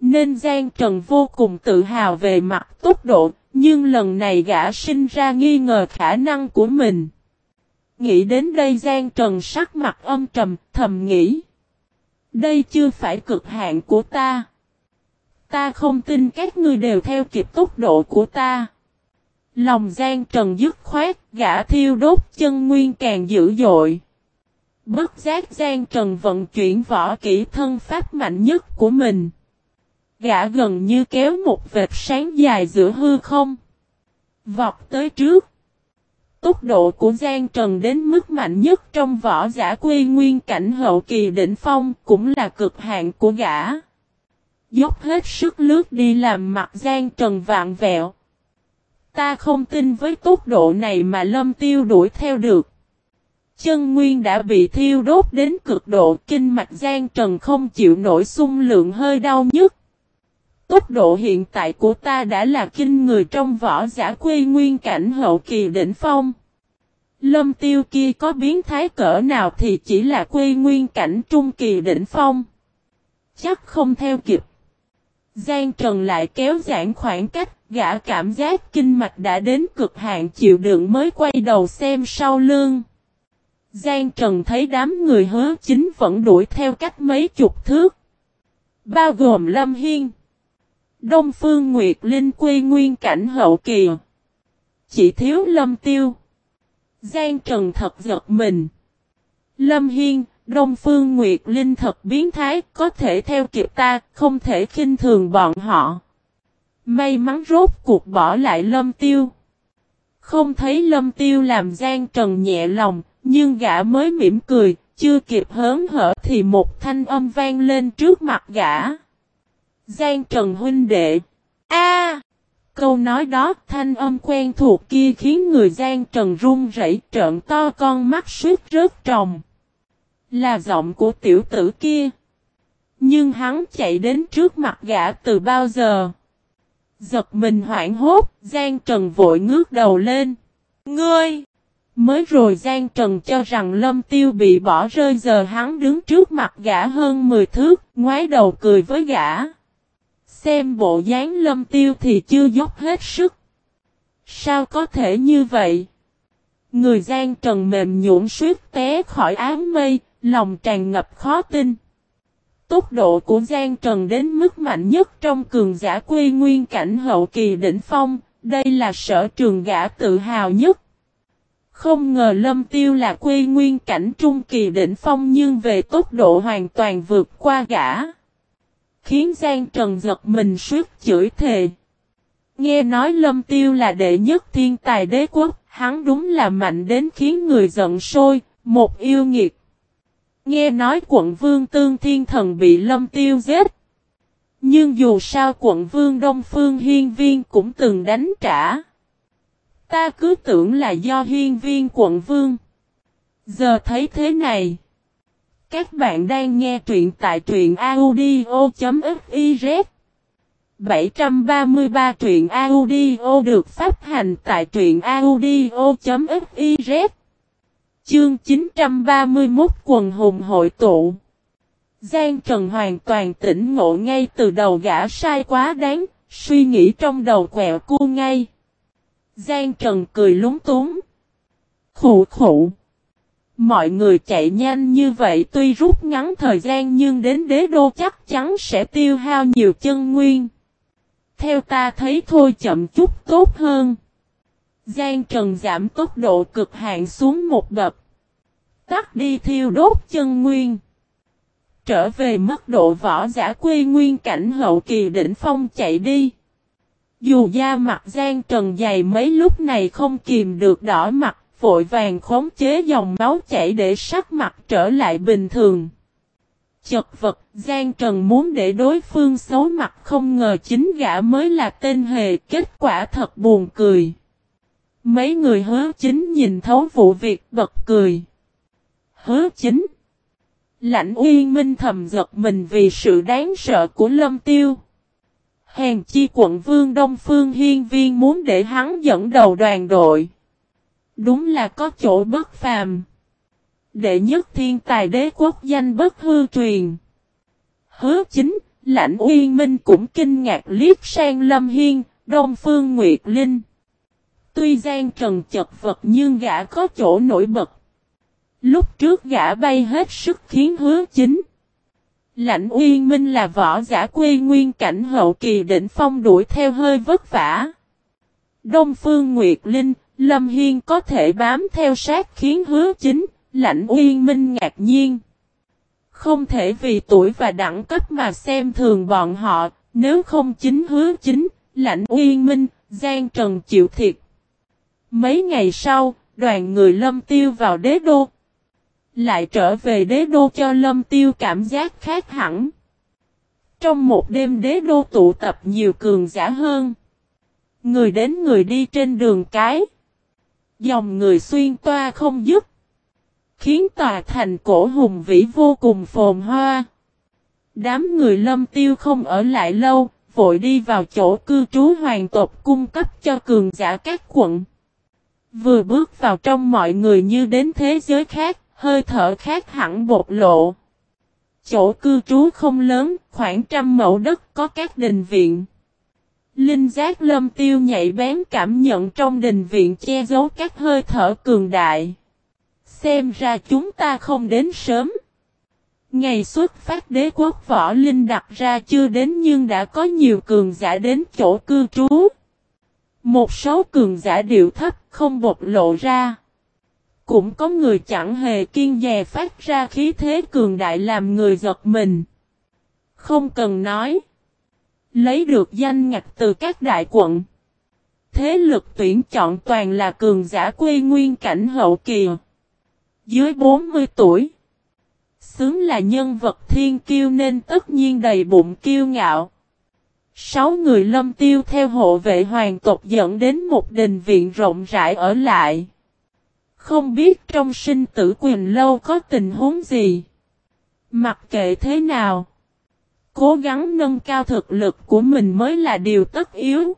Nên Giang Trần vô cùng tự hào về mặt tốc độ, nhưng lần này gã sinh ra nghi ngờ khả năng của mình. Nghĩ đến đây Giang Trần sắc mặt âm trầm, thầm nghĩ. Đây chưa phải cực hạn của ta. Ta không tin các ngươi đều theo kịp tốc độ của ta. Lòng Giang Trần dứt khoát, gã thiêu đốt chân nguyên càng dữ dội. Bất giác Giang Trần vận chuyển võ kỹ thân pháp mạnh nhất của mình. Gã gần như kéo một vệt sáng dài giữa hư không. Vọt tới trước. Tốc độ của Giang Trần đến mức mạnh nhất trong võ giả quy nguyên cảnh hậu kỳ đỉnh phong cũng là cực hạn của gã. Dốc hết sức lướt đi làm mặt Giang Trần vạn vẹo. Ta không tin với tốc độ này mà lâm tiêu đuổi theo được. Chân nguyên đã bị thiêu đốt đến cực độ, kinh mạch Giang Trần không chịu nổi xung lượng hơi đau nhức. Tốc độ hiện tại của ta đã là kinh người trong võ giả quê nguyên cảnh hậu kỳ đỉnh phong. Lâm tiêu kia có biến thái cỡ nào thì chỉ là quê nguyên cảnh trung kỳ đỉnh phong. Chắc không theo kịp. Giang Trần lại kéo giãn khoảng cách, gã cảm giác kinh mạch đã đến cực hạn chịu đựng mới quay đầu xem sau lưng. Giang Trần thấy đám người hứa chính vẫn đuổi theo cách mấy chục thước. Bao gồm Lâm Hiên. Đông Phương Nguyệt Linh quy nguyên cảnh hậu kỳ. Chỉ thiếu Lâm Tiêu. Giang Trần thật giật mình. Lâm Hiên, Đông Phương Nguyệt Linh thật biến thái, có thể theo kịp ta, không thể khinh thường bọn họ. May mắn rốt cuộc bỏ lại Lâm Tiêu. Không thấy Lâm Tiêu làm Giang Trần nhẹ lòng, nhưng gã mới mỉm cười, chưa kịp hớn hở thì một thanh âm vang lên trước mặt gã. Giang Trần huynh đệ. A! câu nói đó thanh âm quen thuộc kia khiến người Giang Trần run rẩy trợn to con mắt suýt rớt tròng. Là giọng của tiểu tử kia. Nhưng hắn chạy đến trước mặt gã từ bao giờ. Giật mình hoảng hốt, Giang Trần vội ngước đầu lên. Ngươi! Mới rồi Giang Trần cho rằng Lâm Tiêu bị bỏ rơi giờ hắn đứng trước mặt gã hơn 10 thước, ngoái đầu cười với gã. Xem bộ dáng Lâm Tiêu thì chưa dốc hết sức. Sao có thể như vậy? Người gian Trần mềm nhũn suýt té khỏi ám mây, lòng tràn ngập khó tin. Tốc độ của Giang Trần đến mức mạnh nhất trong cường giả quy nguyên cảnh hậu kỳ đỉnh phong, đây là sở trường gã tự hào nhất. Không ngờ Lâm Tiêu là quy nguyên cảnh trung kỳ đỉnh phong nhưng về tốc độ hoàn toàn vượt qua gã. Khiến Giang Trần giật mình suýt chửi thề. Nghe nói Lâm Tiêu là đệ nhất thiên tài đế quốc, hắn đúng là mạnh đến khiến người giận sôi, một yêu nghiệt. Nghe nói quận vương tương thiên thần bị Lâm Tiêu giết. Nhưng dù sao quận vương Đông Phương Hiên Viên cũng từng đánh trả. Ta cứ tưởng là do hiên viên quận vương. Giờ thấy thế này. Các bạn đang nghe truyện tại truyện audio.fiz 733 truyện audio được phát hành tại truyện audio.fiz Chương 931 quần hùng hội tụ Giang Trần hoàn toàn tỉnh ngộ ngay từ đầu gã sai quá đáng, suy nghĩ trong đầu quẹo cu ngay. Giang Trần cười lúng túng. Khủ khủ. Mọi người chạy nhanh như vậy tuy rút ngắn thời gian nhưng đến đế đô chắc chắn sẽ tiêu hao nhiều chân nguyên. Theo ta thấy thôi chậm chút tốt hơn. Giang Trần giảm tốc độ cực hạn xuống một bậc. Tắt đi thiêu đốt chân nguyên. Trở về mức độ võ giả quy nguyên cảnh hậu kỳ đỉnh phong chạy đi. Dù da mặt Giang Trần dày mấy lúc này không kìm được đỏ mặt, vội vàng khống chế dòng máu chảy để sắc mặt trở lại bình thường. Chật vật, Giang Trần muốn để đối phương xấu mặt không ngờ chính gã mới là tên hề, kết quả thật buồn cười. Mấy người hứa chính nhìn thấu vụ việc bật cười. Hứa chính. Lãnh uyên minh thầm giật mình vì sự đáng sợ của lâm tiêu. Hèn chi quận vương Đông Phương Hiên Viên muốn để hắn dẫn đầu đoàn đội. Đúng là có chỗ bất phàm. Đệ nhất thiên tài đế quốc danh bất hư truyền. Hứa chính, lãnh uyên minh cũng kinh ngạc liếc sang Lâm Hiên, Đông Phương Nguyệt Linh. Tuy gian Trần chật vật nhưng gã có chỗ nổi bật. Lúc trước gã bay hết sức khiến hứa chính. Lãnh Uyên Minh là võ giả quê nguyên cảnh hậu kỳ đỉnh phong đuổi theo hơi vất vả. Đông Phương Nguyệt Linh, Lâm Hiên có thể bám theo sát khiến hứa chính, Lãnh Uyên Minh ngạc nhiên. Không thể vì tuổi và đẳng cấp mà xem thường bọn họ, nếu không chính hứa chính, Lãnh Uyên Minh, Giang Trần chịu thiệt. Mấy ngày sau, đoàn người lâm tiêu vào đế đô, lại trở về đế đô cho lâm tiêu cảm giác khác hẳn. Trong một đêm đế đô tụ tập nhiều cường giả hơn. Người đến người đi trên đường cái. Dòng người xuyên toa không dứt. Khiến tòa thành cổ hùng vĩ vô cùng phồn hoa. Đám người lâm tiêu không ở lại lâu, vội đi vào chỗ cư trú hoàng tộc cung cấp cho cường giả các quận. Vừa bước vào trong mọi người như đến thế giới khác, hơi thở khác hẳn bột lộ. Chỗ cư trú không lớn, khoảng trăm mẫu đất có các đình viện. Linh giác lâm tiêu nhạy bén cảm nhận trong đình viện che giấu các hơi thở cường đại. Xem ra chúng ta không đến sớm. Ngày xuất phát đế quốc võ linh đặt ra chưa đến nhưng đã có nhiều cường giả đến chỗ cư trú. Một số cường giả điệu thấp không bộc lộ ra. Cũng có người chẳng hề kiên dè phát ra khí thế cường đại làm người giật mình. Không cần nói. Lấy được danh ngạch từ các đại quận. Thế lực tuyển chọn toàn là cường giả quê nguyên cảnh hậu kỳ. Dưới 40 tuổi. Xứng là nhân vật thiên kiêu nên tất nhiên đầy bụng kiêu ngạo. Sáu người lâm tiêu theo hộ vệ hoàng tộc dẫn đến một đình viện rộng rãi ở lại. Không biết trong sinh tử quyền lâu có tình huống gì. Mặc kệ thế nào. Cố gắng nâng cao thực lực của mình mới là điều tất yếu.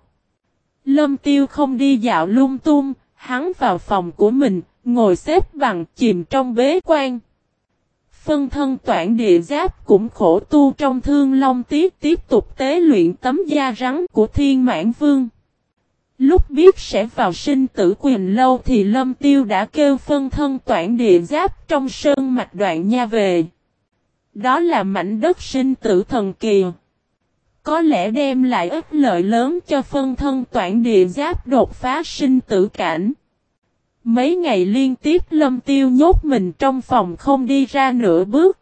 Lâm tiêu không đi dạo lung tung, hắn vào phòng của mình, ngồi xếp bằng chìm trong bế quan. Phân thân toản địa giáp cũng khổ tu trong thương long tiếp tiếp tục tế luyện tấm da rắn của thiên mãn vương. Lúc biết sẽ vào sinh tử quyền lâu thì lâm tiêu đã kêu phân thân toản địa giáp trong sơn mạch đoạn nha về. Đó là mảnh đất sinh tử thần kỳ. Có lẽ đem lại ích lợi lớn cho phân thân toản địa giáp đột phá sinh tử cảnh. Mấy ngày liên tiếp lâm tiêu nhốt mình trong phòng không đi ra nửa bước.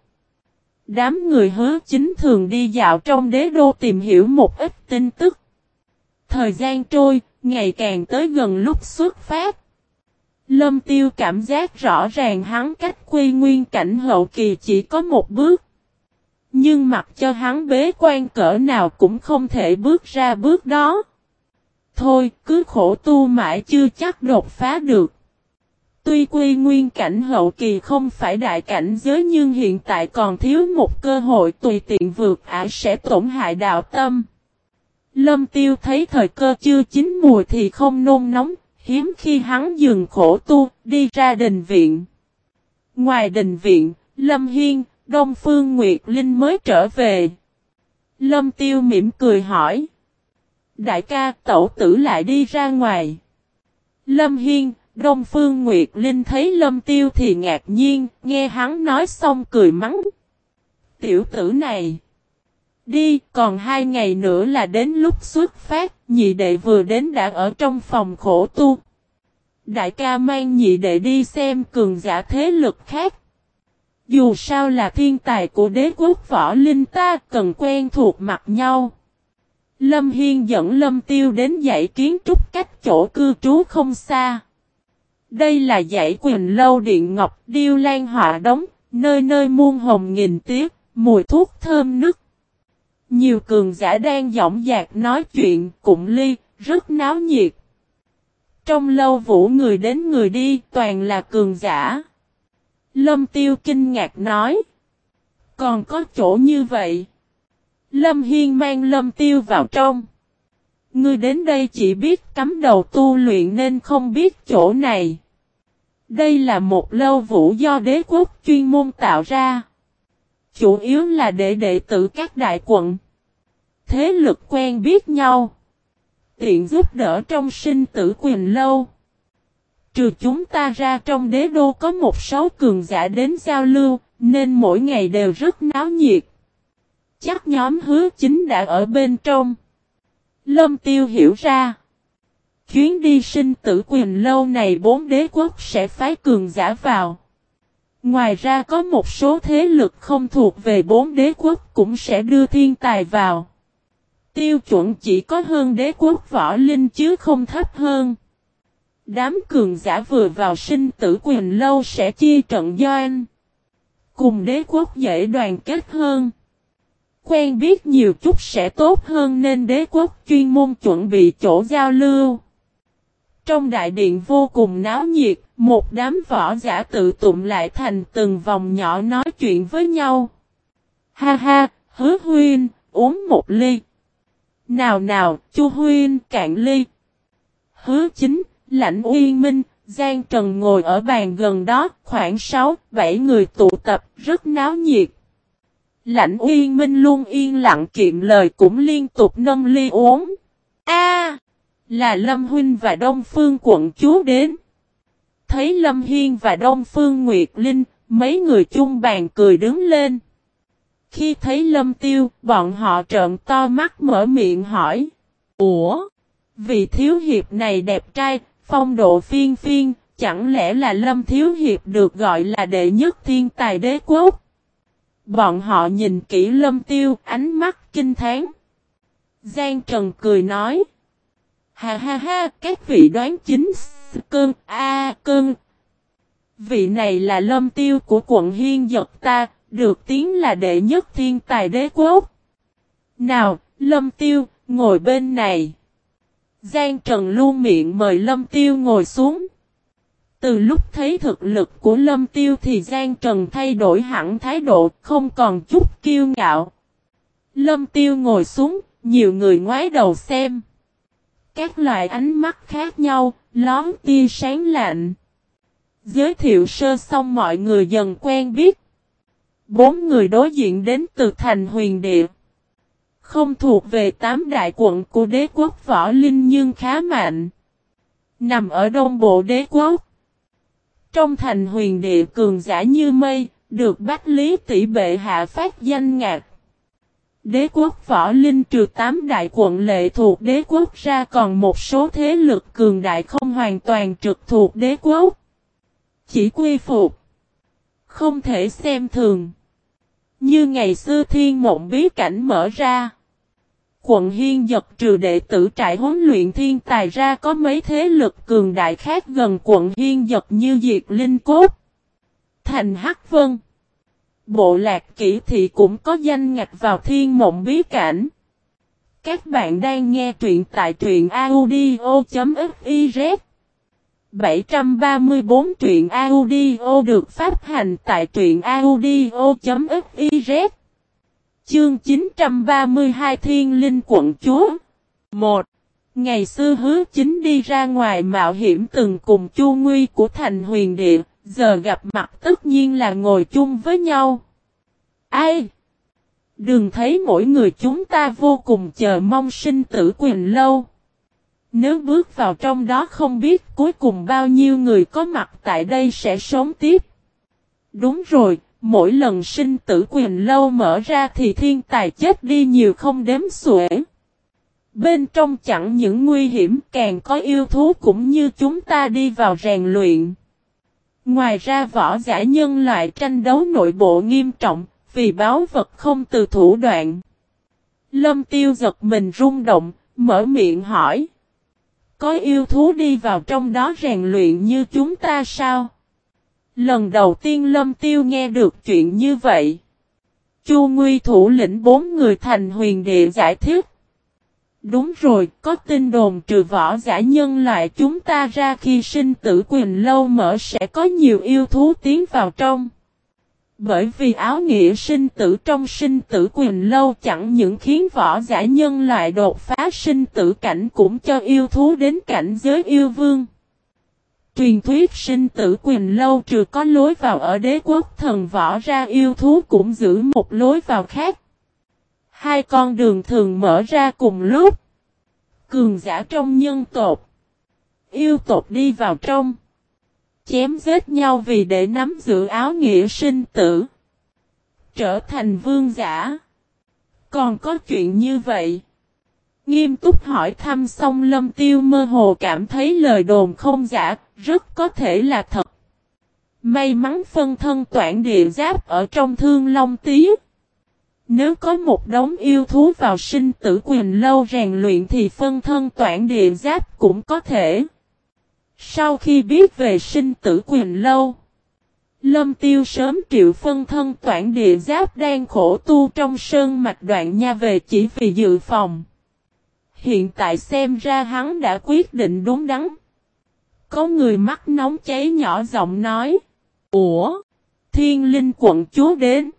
Đám người hứa chính thường đi dạo trong đế đô tìm hiểu một ít tin tức. Thời gian trôi, ngày càng tới gần lúc xuất phát. Lâm tiêu cảm giác rõ ràng hắn cách quy nguyên cảnh hậu kỳ chỉ có một bước. Nhưng mặc cho hắn bế quan cỡ nào cũng không thể bước ra bước đó. Thôi, cứ khổ tu mãi chưa chắc đột phá được. Tuy quy nguyên cảnh hậu kỳ không phải đại cảnh giới nhưng hiện tại còn thiếu một cơ hội tùy tiện vượt ả sẽ tổn hại đạo tâm. Lâm tiêu thấy thời cơ chưa chín mùi thì không nôn nóng, hiếm khi hắn dừng khổ tu, đi ra đình viện. Ngoài đình viện, Lâm Hiên, Đông Phương Nguyệt Linh mới trở về. Lâm tiêu mỉm cười hỏi. Đại ca tẩu tử lại đi ra ngoài. Lâm Hiên, Đông Phương Nguyệt Linh thấy Lâm Tiêu thì ngạc nhiên, nghe hắn nói xong cười mắng. Tiểu tử này. Đi, còn hai ngày nữa là đến lúc xuất phát, nhị đệ vừa đến đã ở trong phòng khổ tu. Đại ca mang nhị đệ đi xem cường giả thế lực khác. Dù sao là thiên tài của đế quốc võ linh ta cần quen thuộc mặt nhau. Lâm Hiên dẫn Lâm Tiêu đến dãy kiến trúc cách chỗ cư trú không xa. Đây là dãy quyền lâu điện ngọc điêu lan họa đống nơi nơi muôn hồng nghìn tiếc, mùi thuốc thơm nức. Nhiều cường giả đang dõng dạc nói chuyện, cụm ly, rất náo nhiệt. Trong lâu vũ người đến người đi, toàn là cường giả. Lâm Tiêu kinh ngạc nói. Còn có chỗ như vậy. Lâm Hiên mang Lâm Tiêu vào trong. Ngươi đến đây chỉ biết cắm đầu tu luyện nên không biết chỗ này. Đây là một lâu vũ do đế quốc chuyên môn tạo ra. Chủ yếu là để đệ tử các đại quận. Thế lực quen biết nhau. Tiện giúp đỡ trong sinh tử quyền lâu. Trừ chúng ta ra trong đế đô có một số cường giả đến giao lưu, nên mỗi ngày đều rất náo nhiệt. Chắc nhóm hứa chính đã ở bên trong. Lâm tiêu hiểu ra. Chuyến đi sinh tử quyền lâu này bốn đế quốc sẽ phái cường giả vào. Ngoài ra có một số thế lực không thuộc về bốn đế quốc cũng sẽ đưa thiên tài vào. Tiêu chuẩn chỉ có hơn đế quốc võ linh chứ không thấp hơn. Đám cường giả vừa vào sinh tử quyền lâu sẽ chia trận doanh. Cùng đế quốc dễ đoàn kết hơn. Quen biết nhiều chút sẽ tốt hơn nên đế quốc chuyên môn chuẩn bị chỗ giao lưu. Trong đại điện vô cùng náo nhiệt, một đám võ giả tự tụng lại thành từng vòng nhỏ nói chuyện với nhau. Ha ha, hứa huyên, uống một ly. Nào nào, chu huyên, cạn ly. Hứa chính, lãnh uyên minh, Giang Trần ngồi ở bàn gần đó, khoảng 6-7 người tụ tập, rất náo nhiệt. Lãnh uyên minh luôn yên lặng kiệm lời cũng liên tục nâng ly uống. A là Lâm Huynh và Đông Phương quận chúa đến. Thấy Lâm Hiên và Đông Phương Nguyệt Linh, mấy người chung bàn cười đứng lên. Khi thấy Lâm Tiêu, bọn họ trợn to mắt mở miệng hỏi. Ủa? Vị thiếu hiệp này đẹp trai, phong độ phiên phiên, chẳng lẽ là Lâm Thiếu Hiệp được gọi là đệ nhất thiên tài đế quốc? Bọn họ nhìn kỹ Lâm Tiêu, ánh mắt kinh thán. Giang Trần cười nói. Ha ha ha, các vị đoán chính, cơn, a cơn. Vị này là lâm tiêu của quận Hiên Giật ta, được tiếng là đệ nhất thiên tài đế quốc. Nào, lâm tiêu, ngồi bên này. Giang Trần luôn miệng mời lâm tiêu ngồi xuống. Từ lúc thấy thực lực của lâm tiêu thì Giang Trần thay đổi hẳn thái độ, không còn chút kiêu ngạo. Lâm tiêu ngồi xuống, nhiều người ngoái đầu xem. Các loại ánh mắt khác nhau, lón tia sáng lạnh. Giới thiệu sơ xong mọi người dần quen biết. Bốn người đối diện đến từ thành huyền địa. Không thuộc về tám đại quận của đế quốc võ linh nhưng khá mạnh. Nằm ở đông bộ đế quốc. Trong thành huyền địa cường giả như mây, được Bách Lý tỷ bệ hạ phát danh ngạc. Đế quốc võ linh trừ tám đại quận lệ thuộc đế quốc ra còn một số thế lực cường đại không hoàn toàn trực thuộc đế quốc. Chỉ quy phục. Không thể xem thường. Như ngày xưa thiên mộng bí cảnh mở ra. Quận Hiên giật trừ đệ tử trại huấn luyện thiên tài ra có mấy thế lực cường đại khác gần quận Hiên giật như Diệt Linh Cốt. Thành Hắc Vân. Bộ lạc kỹ thị cũng có danh ngạch vào thiên mộng bí cảnh. Các bạn đang nghe truyện tại truyện audio.fiz 734 truyện audio được phát hành tại truyện audio.fiz Chương 932 Thiên Linh Quận Chúa 1. Ngày xưa hứa chính đi ra ngoài mạo hiểm từng cùng chu nguy của thành huyền địa, giờ gặp mặt tất nhiên là ngồi chung với nhau. Ai? Đừng thấy mỗi người chúng ta vô cùng chờ mong sinh tử quyền lâu. Nếu bước vào trong đó không biết cuối cùng bao nhiêu người có mặt tại đây sẽ sống tiếp. Đúng rồi, mỗi lần sinh tử quyền lâu mở ra thì thiên tài chết đi nhiều không đếm xuể. Bên trong chẳng những nguy hiểm càng có yêu thú cũng như chúng ta đi vào rèn luyện. Ngoài ra võ giả nhân loại tranh đấu nội bộ nghiêm trọng, vì báo vật không từ thủ đoạn. Lâm tiêu giật mình rung động, mở miệng hỏi. Có yêu thú đi vào trong đó rèn luyện như chúng ta sao? Lần đầu tiên Lâm Tiêu nghe được chuyện như vậy. Chu Nguy thủ lĩnh bốn người thành huyền địa giải thích. Đúng rồi, có tin đồn trừ võ giả nhân loại chúng ta ra khi sinh tử quyền lâu mở sẽ có nhiều yêu thú tiến vào trong. Bởi vì áo nghĩa sinh tử trong sinh tử quyền lâu chẳng những khiến võ giả nhân loại đột phá sinh tử cảnh cũng cho yêu thú đến cảnh giới yêu vương. Truyền thuyết sinh tử quyền lâu trừ có lối vào ở đế quốc, thần võ ra yêu thú cũng giữ một lối vào khác. Hai con đường thường mở ra cùng lúc. Cường giả trong nhân tộc. Yêu tộc đi vào trong. Chém giết nhau vì để nắm giữ áo nghĩa sinh tử. Trở thành vương giả. Còn có chuyện như vậy. Nghiêm túc hỏi thăm xong lâm tiêu mơ hồ cảm thấy lời đồn không giả, rất có thể là thật. May mắn phân thân toản địa giáp ở trong thương long tí. Nếu có một đống yêu thú vào sinh tử quyền lâu rèn luyện thì phân thân toản địa giáp cũng có thể. Sau khi biết về sinh tử quyền lâu, Lâm Tiêu sớm triệu phân thân toản địa giáp đang khổ tu trong sơn mạch đoạn nha về chỉ vì dự phòng. Hiện tại xem ra hắn đã quyết định đúng đắn. Có người mắt nóng cháy nhỏ giọng nói. Ủa? Thiên linh quận chúa đến.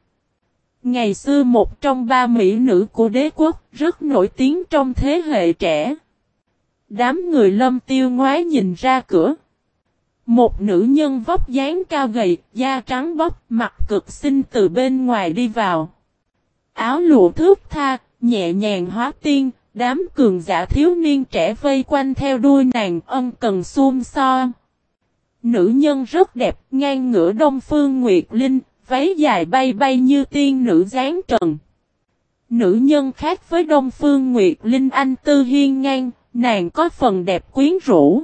Ngày xưa một trong ba mỹ nữ của đế quốc rất nổi tiếng trong thế hệ trẻ. Đám người lâm tiêu ngoái nhìn ra cửa. Một nữ nhân vóc dáng cao gầy, da trắng bóc, mặt cực xinh từ bên ngoài đi vào. Áo lụa thước tha, nhẹ nhàng hóa tiên, đám cường giả thiếu niên trẻ vây quanh theo đuôi nàng ân cần xung so. Nữ nhân rất đẹp, ngang ngửa đông phương nguyệt linh, váy dài bay bay như tiên nữ dáng trần. Nữ nhân khác với đông phương nguyệt linh anh tư hiên ngang, nàng có phần đẹp quyến rũ.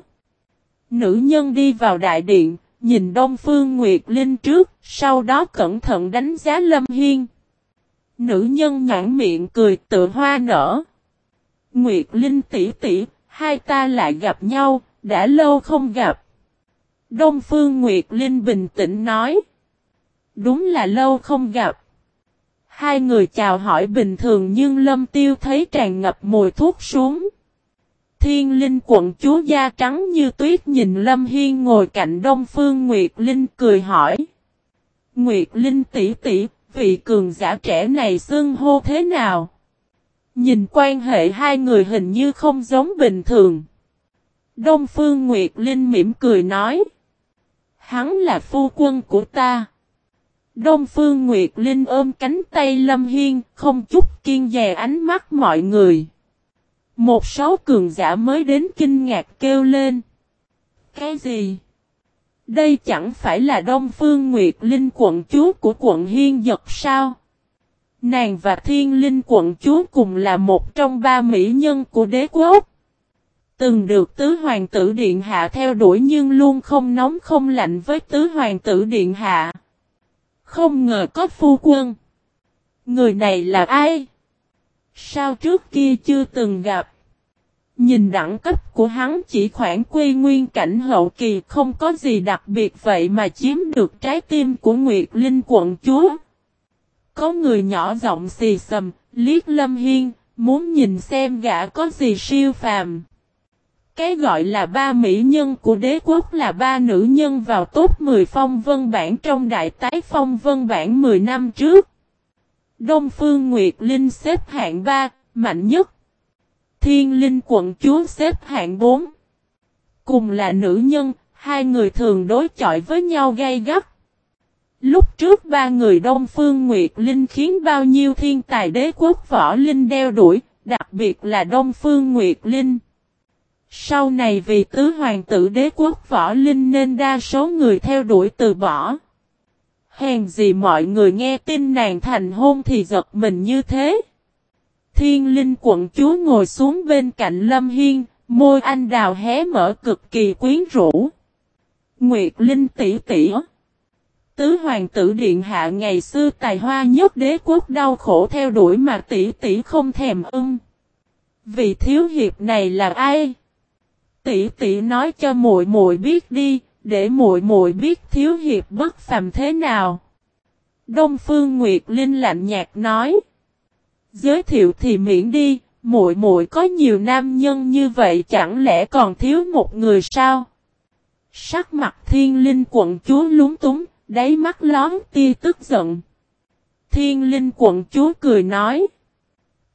Nữ nhân đi vào đại điện, nhìn Đông Phương Nguyệt Linh trước, sau đó cẩn thận đánh giá Lâm Hiên. Nữ nhân nhãn miệng cười tự hoa nở. Nguyệt Linh tỷ tỷ, hai ta lại gặp nhau, đã lâu không gặp. Đông Phương Nguyệt Linh bình tĩnh nói. Đúng là lâu không gặp. Hai người chào hỏi bình thường nhưng Lâm Tiêu thấy tràn ngập mùi thuốc xuống. Thiên Linh quận chúa da trắng như tuyết nhìn Lâm Hiên ngồi cạnh Đông Phương Nguyệt Linh cười hỏi. Nguyệt Linh tỷ tỷ, vị cường giả trẻ này xưng hô thế nào? Nhìn quan hệ hai người hình như không giống bình thường. Đông Phương Nguyệt Linh mỉm cười nói. Hắn là phu quân của ta. Đông Phương Nguyệt Linh ôm cánh tay Lâm Hiên, không chút kiên dè ánh mắt mọi người. Một số cường giả mới đến kinh ngạc kêu lên. Cái gì? Đây chẳng phải là Đông Phương Nguyệt Linh quận chúa của quận Hiên Giật sao? Nàng và Thiên Linh quận chúa cùng là một trong ba mỹ nhân của đế quốc. Từng được tứ hoàng tử điện hạ theo đuổi nhưng luôn không nóng không lạnh với tứ hoàng tử điện hạ. Không ngờ có phu quân. Người này là ai? Sao trước kia chưa từng gặp? Nhìn đẳng cấp của hắn chỉ khoảng quy nguyên cảnh hậu kỳ không có gì đặc biệt vậy mà chiếm được trái tim của Nguyệt Linh quận chúa. Có người nhỏ giọng xì xầm, liếc Lâm Hiên, muốn nhìn xem gã có gì siêu phàm. Cái gọi là ba mỹ nhân của đế quốc là ba nữ nhân vào top 10 phong vân bản trong đại tái phong vân bản 10 năm trước. Đông Phương Nguyệt Linh xếp hạng 3, mạnh nhất. Thiên Linh quận chúa xếp hạng 4. Cùng là nữ nhân, hai người thường đối chọi với nhau gay gắt. Lúc trước ba người Đông Phương Nguyệt Linh khiến bao nhiêu thiên tài đế quốc võ linh đeo đuổi, đặc biệt là Đông Phương Nguyệt Linh. Sau này vì tứ hoàng tử đế quốc võ linh nên đa số người theo đuổi từ bỏ. Hèn gì mọi người nghe tin nàng thành hôn thì giật mình như thế. Thiên linh quận chúa ngồi xuống bên cạnh Lâm Hiên, môi anh đào hé mở cực kỳ quyến rũ. Nguyệt Linh tỷ tỷ Tứ hoàng tử điện hạ ngày xưa tài hoa nhất đế quốc đau khổ theo đuổi mà tỷ tỷ không thèm ưng. Vị thiếu hiệp này là ai? Tỷ tỷ nói cho muội muội biết đi, để muội muội biết thiếu hiệp bất phàm thế nào. Đông Phương Nguyệt Linh lạnh nhạt nói. Giới thiệu thì miễn đi, muội muội có nhiều nam nhân như vậy chẳng lẽ còn thiếu một người sao? Sắc mặt thiên linh quận chúa lúng túng, đáy mắt lón tia tức giận. Thiên linh quận chúa cười nói.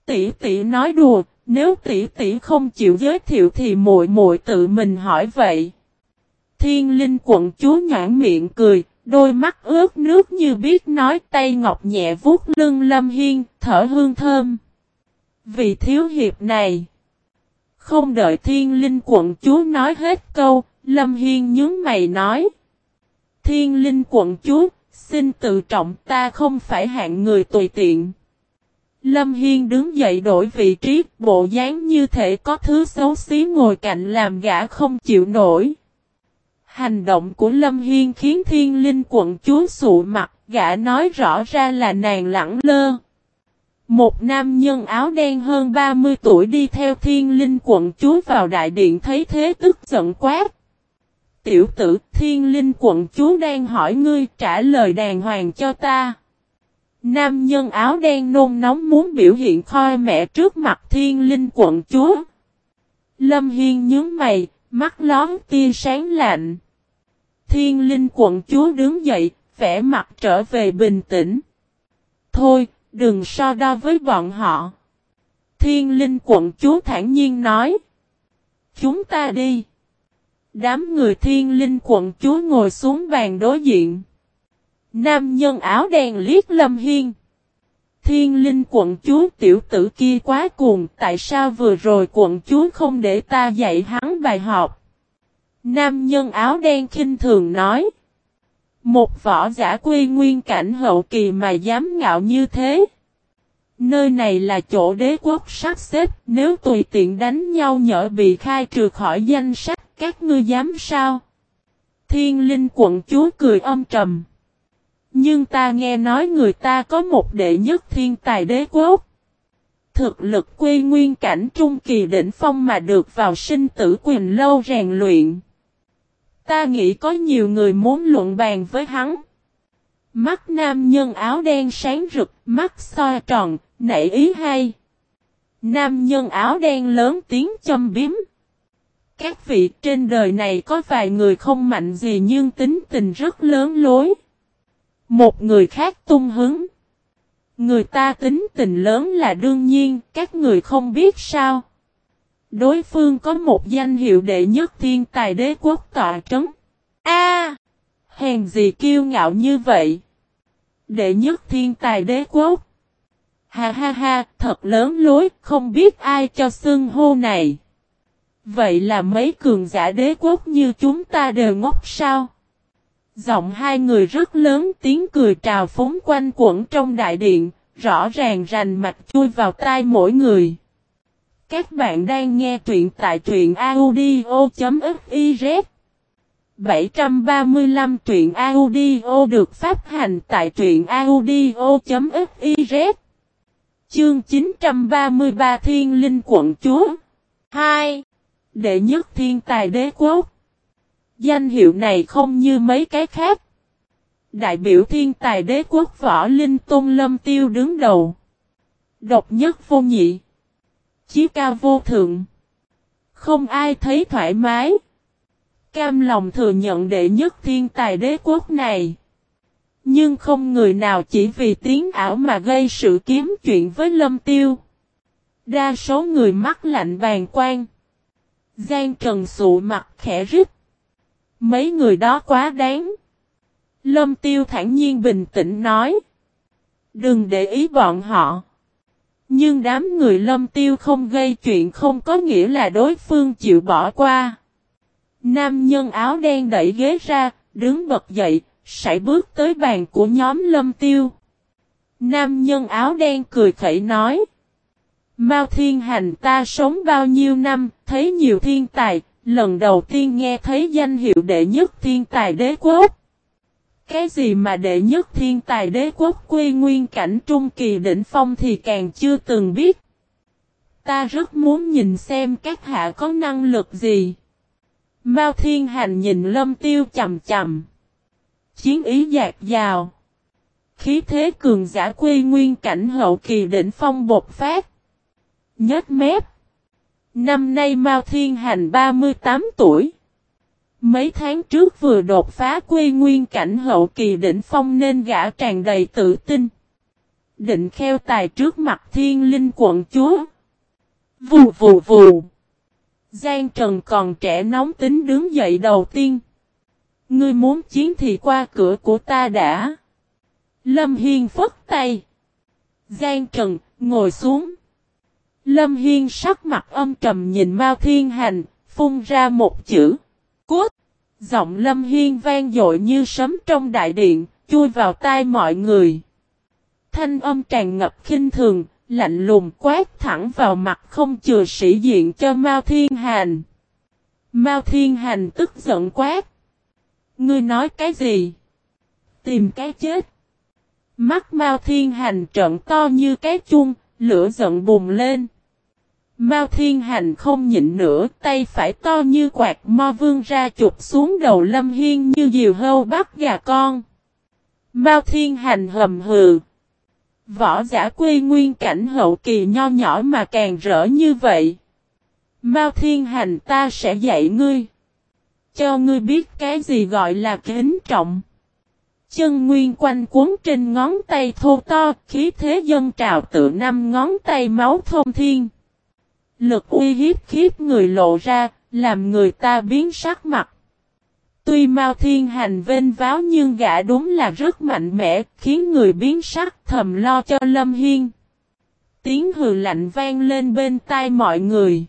Tỷ tỷ nói đùa, nếu tỷ tỷ không chịu giới thiệu thì muội muội tự mình hỏi vậy. Thiên linh quận chúa nhãn miệng cười, đôi mắt ướt nước như biết nói tay ngọc nhẹ vuốt lưng lâm hiên, thở hương thơm. Vì thiếu hiệp này, không đợi thiên linh quận chúa nói hết câu, lâm hiên nhướng mày nói. Thiên linh quận chúa, xin tự trọng ta không phải hạng người tùy tiện. Lâm Hiên đứng dậy đổi vị trí, bộ dáng như thể có thứ xấu xí ngồi cạnh làm gã không chịu nổi. Hành động của Lâm Hiên khiến thiên linh quận chúa sụ mặt, gã nói rõ ra là nàng lẳng lơ. Một nam nhân áo đen hơn 30 tuổi đi theo thiên linh quận chúa vào đại điện thấy thế tức giận quát. Tiểu tử thiên linh quận chúa đang hỏi ngươi trả lời đàng hoàng cho ta. Nam nhân áo đen nôn nóng muốn biểu hiện khoi mẹ trước mặt thiên linh quận chúa. Lâm Hiên nhướng mày, mắt lón tia sáng lạnh. Thiên linh quận chúa đứng dậy, vẻ mặt trở về bình tĩnh. Thôi, đừng so đo với bọn họ. Thiên linh quận chúa thản nhiên nói. Chúng ta đi. Đám người thiên linh quận chúa ngồi xuống bàn đối diện. Nam nhân áo đen liếc Lâm Hiên. Thiên linh quận chúa tiểu tử kia quá cuồng, tại sao vừa rồi quận chúa không để ta dạy hắn bài học? Nam nhân áo đen khinh thường nói. Một võ giả quy nguyên cảnh hậu kỳ mà dám ngạo như thế. Nơi này là chỗ đế quốc sắp xếp, nếu tùy tiện đánh nhau nhỡ bị khai trừ khỏi danh sách, các ngươi dám sao? Thiên linh quận chúa cười âm trầm. Nhưng ta nghe nói người ta có một đệ nhất thiên tài đế quốc. Thực lực quê nguyên cảnh trung kỳ đỉnh phong mà được vào sinh tử quyền lâu rèn luyện. Ta nghĩ có nhiều người muốn luận bàn với hắn. Mắt nam nhân áo đen sáng rực, mắt soi tròn, nảy ý hay. Nam nhân áo đen lớn tiếng châm biếm. Các vị trên đời này có vài người không mạnh gì nhưng tính tình rất lớn lối. Một người khác tung hứng. Người ta tính tình lớn là đương nhiên, các người không biết sao. Đối phương có một danh hiệu đệ nhất thiên tài đế quốc tọa trấn. A! Hèn gì kiêu ngạo như vậy? Đệ nhất thiên tài đế quốc. Ha ha ha, thật lớn lối, không biết ai cho xưng hô này. Vậy là mấy cường giả đế quốc như chúng ta đều ngốc sao? Giọng hai người rất lớn tiếng cười trào phúng quanh quẩn trong đại điện, rõ ràng rành mạch chui vào tai mỗi người. Các bạn đang nghe truyện tại truyện audio.fiz 735 truyện audio được phát hành tại truyện audio.fiz Chương 933 Thiên Linh Quận Chúa 2. Đệ nhất thiên tài đế quốc Danh hiệu này không như mấy cái khác. Đại biểu thiên tài đế quốc võ linh tôn lâm tiêu đứng đầu. Độc nhất vô nhị. Chí ca vô thượng. Không ai thấy thoải mái. Cam lòng thừa nhận đệ nhất thiên tài đế quốc này. Nhưng không người nào chỉ vì tiếng ảo mà gây sự kiếm chuyện với lâm tiêu. Đa số người mắt lạnh bàn quan. Giang trần sụ mặt khẽ rít. Mấy người đó quá đáng. Lâm tiêu thản nhiên bình tĩnh nói. Đừng để ý bọn họ. Nhưng đám người lâm tiêu không gây chuyện không có nghĩa là đối phương chịu bỏ qua. Nam nhân áo đen đẩy ghế ra, đứng bật dậy, sải bước tới bàn của nhóm lâm tiêu. Nam nhân áo đen cười khẩy nói. Mao thiên hành ta sống bao nhiêu năm, thấy nhiều thiên tài, lần đầu tiên nghe thấy danh hiệu đệ nhất thiên tài đế quốc. Cái gì mà đệ nhất thiên tài đế quốc quy nguyên cảnh trung kỳ đỉnh phong thì càng chưa từng biết. Ta rất muốn nhìn xem các hạ có năng lực gì. Mao Thiên Hành nhìn Lâm Tiêu chầm chầm. Chiến ý dạt dào. Khí thế cường giả quy nguyên cảnh hậu kỳ đỉnh phong bột phát. Nhết mép. Năm nay Mao Thiên Hành 38 tuổi. Mấy tháng trước vừa đột phá quy nguyên cảnh hậu kỳ đỉnh phong nên gã tràn đầy tự tin. Định kheo tài trước mặt thiên linh quận chúa. Vù vù vù. Giang Trần còn trẻ nóng tính đứng dậy đầu tiên. Ngươi muốn chiến thì qua cửa của ta đã. Lâm Hiên phất tay. Giang Trần, ngồi xuống. Lâm Hiên sắc mặt âm trầm nhìn Mao Thiên Hành, phun ra một chữ. Cút! Giọng Lâm Hiên vang dội như sấm trong đại điện, chui vào tai mọi người. Thanh âm tràn ngập khinh thường, lạnh lùng quát thẳng vào mặt không chừa sĩ diện cho Mao Thiên Hành. Mao Thiên Hành tức giận quát. Ngươi nói cái gì? Tìm cái chết. Mắt Mao Thiên Hành trợn to như cái chung, lửa giận bùng lên. Mao Thiên Hành không nhịn nữa, tay phải to như quạt mo vương ra chụp xuống đầu Lâm Hiên như diều hâu bắt gà con. Mao Thiên Hành hầm hừ. Võ giả quê nguyên cảnh hậu kỳ nho nhỏ mà càng rỡ như vậy. Mao Thiên Hành ta sẽ dạy ngươi. Cho ngươi biết cái gì gọi là kính trọng. Chân nguyên quanh cuốn trên ngón tay thô to, khí thế dân trào tự năm ngón tay máu thông thiên. Lực uy hiếp khiếp người lộ ra, làm người ta biến sắc mặt. Tuy Mao Thiên Hành vênh váo nhưng gã đúng là rất mạnh mẽ, khiến người biến sắc thầm lo cho Lâm Hiên. Tiếng hừ lạnh vang lên bên tai mọi người.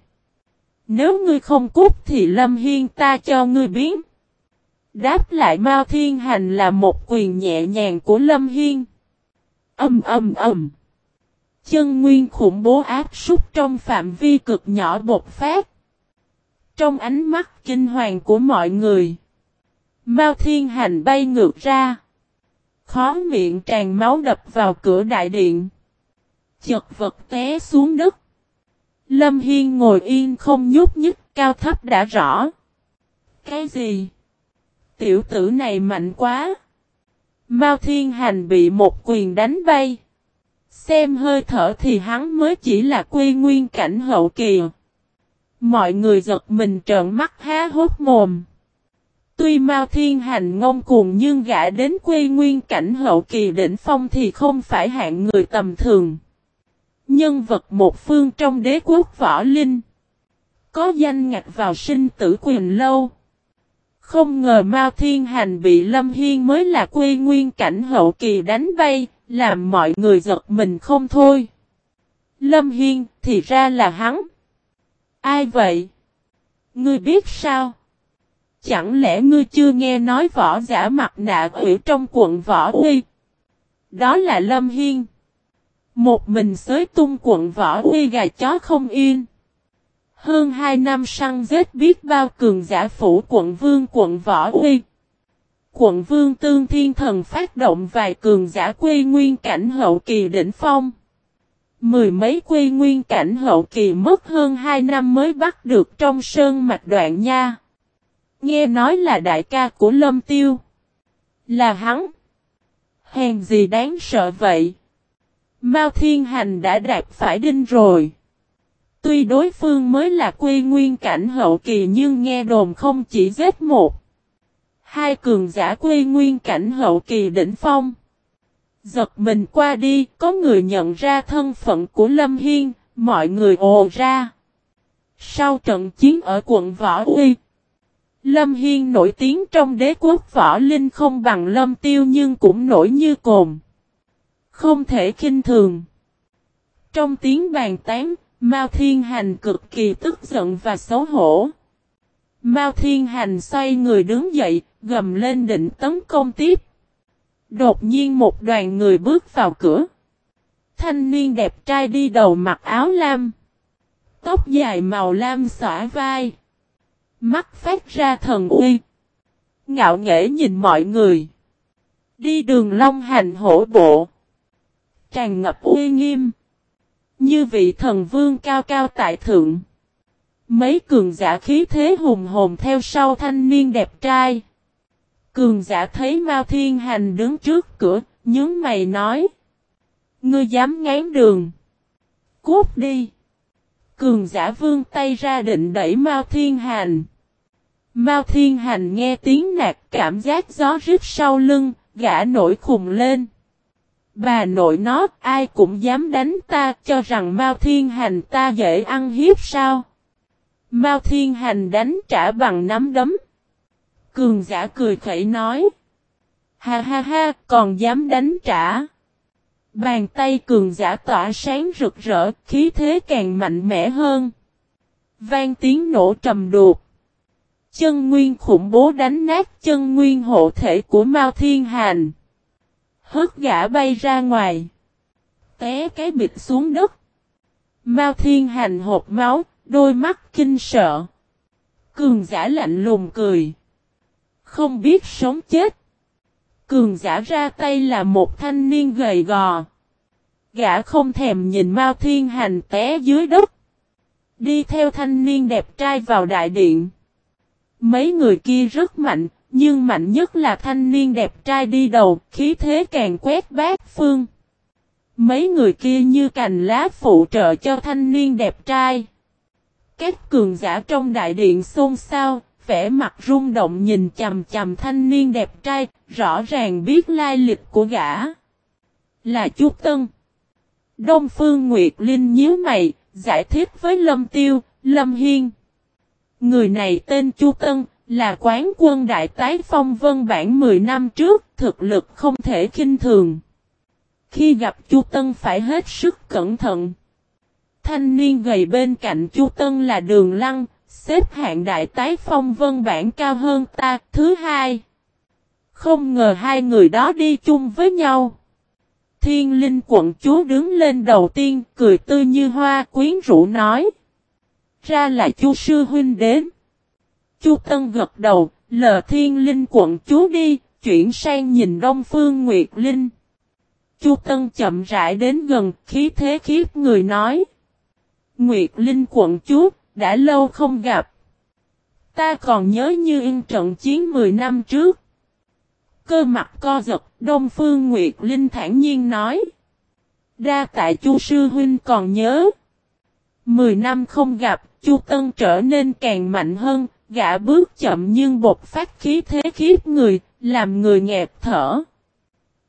Nếu ngươi không cút thì Lâm Hiên ta cho ngươi biến. Đáp lại Mao Thiên Hành là một quyền nhẹ nhàng của Lâm Hiên. Âm âm âm. Chân nguyên khủng bố áp súc trong phạm vi cực nhỏ bột phát. Trong ánh mắt kinh hoàng của mọi người. Mao Thiên Hành bay ngược ra. Khó miệng tràn máu đập vào cửa đại điện. Chật vật té xuống đất. Lâm Hiên ngồi yên không nhúc nhích, cao thấp đã rõ. Cái gì? Tiểu tử này mạnh quá. Mao Thiên Hành bị một quyền đánh bay. Xem hơi thở thì hắn mới chỉ là quy nguyên cảnh hậu kỳ. Mọi người giật mình trợn mắt há hốt mồm. Tuy Mao Thiên Hành ngông cuồng nhưng gã đến quy nguyên cảnh hậu kỳ đỉnh phong thì không phải hạng người tầm thường. Nhân vật một phương trong đế quốc võ linh. Có danh ngạch vào sinh tử quyền lâu. Không ngờ Mao Thiên Hành bị Lâm Hiên mới là quê nguyên cảnh hậu kỳ đánh bay, làm mọi người giật mình không thôi. Lâm Hiên thì ra là hắn. Ai vậy? Ngươi biết sao? Chẳng lẽ ngươi chưa nghe nói võ giả mặt nạ ở trong quận võ uy? Đó là Lâm Hiên. Một mình xới tung quận võ uy gà chó không yên. Hơn hai năm săn giết biết bao cường giả phủ quận vương quận võ uy. Quận vương tương thiên thần phát động vài cường giả quê nguyên cảnh hậu kỳ đỉnh phong. Mười mấy quê nguyên cảnh hậu kỳ mất hơn hai năm mới bắt được trong sơn mạch đoạn nha. Nghe nói là đại ca của Lâm Tiêu. Là hắn. Hèn gì đáng sợ vậy? Mao Thiên Hành đã đạp phải đinh rồi. Tuy đối phương mới là quê nguyên cảnh hậu kỳ nhưng nghe đồn không chỉ giết một. Hai cường giả quê nguyên cảnh hậu kỳ đỉnh phong. Giật mình qua đi, có người nhận ra thân phận của Lâm Hiên, mọi người ồ ra. Sau trận chiến ở quận Võ Uy, Lâm Hiên nổi tiếng trong đế quốc Võ Linh không bằng Lâm Tiêu nhưng cũng nổi như cồn. Không thể kinh thường. Trong tiếng bàn tán, Mao Thiên Hành cực kỳ tức giận và xấu hổ. Mao Thiên Hành xoay người đứng dậy, gầm lên định tấn công tiếp. Đột nhiên một đoàn người bước vào cửa. Thanh niên đẹp trai đi đầu mặc áo lam. Tóc dài màu lam xõa vai. Mắt phát ra thần uy. Ngạo nghễ nhìn mọi người. Đi đường long hành hổ bộ. Tràn ngập uy nghiêm. Như vị thần vương cao cao tại thượng. Mấy cường giả khí thế hùng hồn theo sau thanh niên đẹp trai. Cường giả thấy Mao Thiên Hành đứng trước cửa, nhướng mày nói. Ngươi dám ngán đường. Cút đi. Cường giả vương tay ra định đẩy Mao Thiên Hành. Mao Thiên Hành nghe tiếng nạt cảm giác gió rít sau lưng, gã nổi khùng lên. Bà nội nó, ai cũng dám đánh ta, cho rằng Mao Thiên Hành ta dễ ăn hiếp sao? Mao Thiên Hành đánh trả bằng nắm đấm. Cường giả cười khẩy nói. Ha ha ha, còn dám đánh trả. Bàn tay cường giả tỏa sáng rực rỡ, khí thế càng mạnh mẽ hơn. Vang tiếng nổ trầm đột. Chân nguyên khủng bố đánh nát chân nguyên hộ thể của Mao Thiên Hành. Hớt gã bay ra ngoài. Té cái bịch xuống đất. Mao Thiên Hành hộp máu, đôi mắt kinh sợ. Cường giả lạnh lùng cười. Không biết sống chết. Cường giả ra tay là một thanh niên gầy gò. Gã không thèm nhìn Mao Thiên Hành té dưới đất. Đi theo thanh niên đẹp trai vào đại điện. Mấy người kia rất mạnh, nhưng mạnh nhất là thanh niên đẹp trai đi đầu, khí thế càng quét bát phương. Mấy người kia như cành lá phụ trợ cho thanh niên đẹp trai. Các cường giả trong đại điện xôn xao, vẻ mặt rung động nhìn chầm chầm thanh niên đẹp trai, rõ ràng biết lai lịch của gã. Là Chu Tân. Đông Phương Nguyệt Linh nhíu mày, giải thích với Lâm Tiêu, Lâm Hiên. Người này tên Chu Tân, là quán quân đại tái phong vân bản 10 năm trước, thực lực không thể kinh thường. Khi gặp Chu Tân phải hết sức cẩn thận. Thanh niên gầy bên cạnh Chu Tân là Đường Lăng, xếp hạng đại tái phong vân bản cao hơn ta, thứ hai. Không ngờ hai người đó đi chung với nhau. Thiên linh quận chúa đứng lên đầu tiên, cười tươi như hoa quyến rũ nói. Ra là chu sư huynh đến. Chu Tân gật đầu, lờ thiên linh quận chúa đi, chuyển sang nhìn Đông Phương Nguyệt Linh. Chu Tân chậm rãi đến gần, khí thế khiếp người nói. Nguyệt Linh quận chúa, đã lâu không gặp. Ta còn nhớ như in trận chiến 10 năm trước. Cơ mặt co giật, Đông Phương Nguyệt Linh thản nhiên nói. Đa tại Chu Sư Huynh còn nhớ. Mười năm không gặp, Chu Tân trở nên càng mạnh hơn, gã bước chậm nhưng bột phát khí thế khiếp người, làm người nghẹt thở.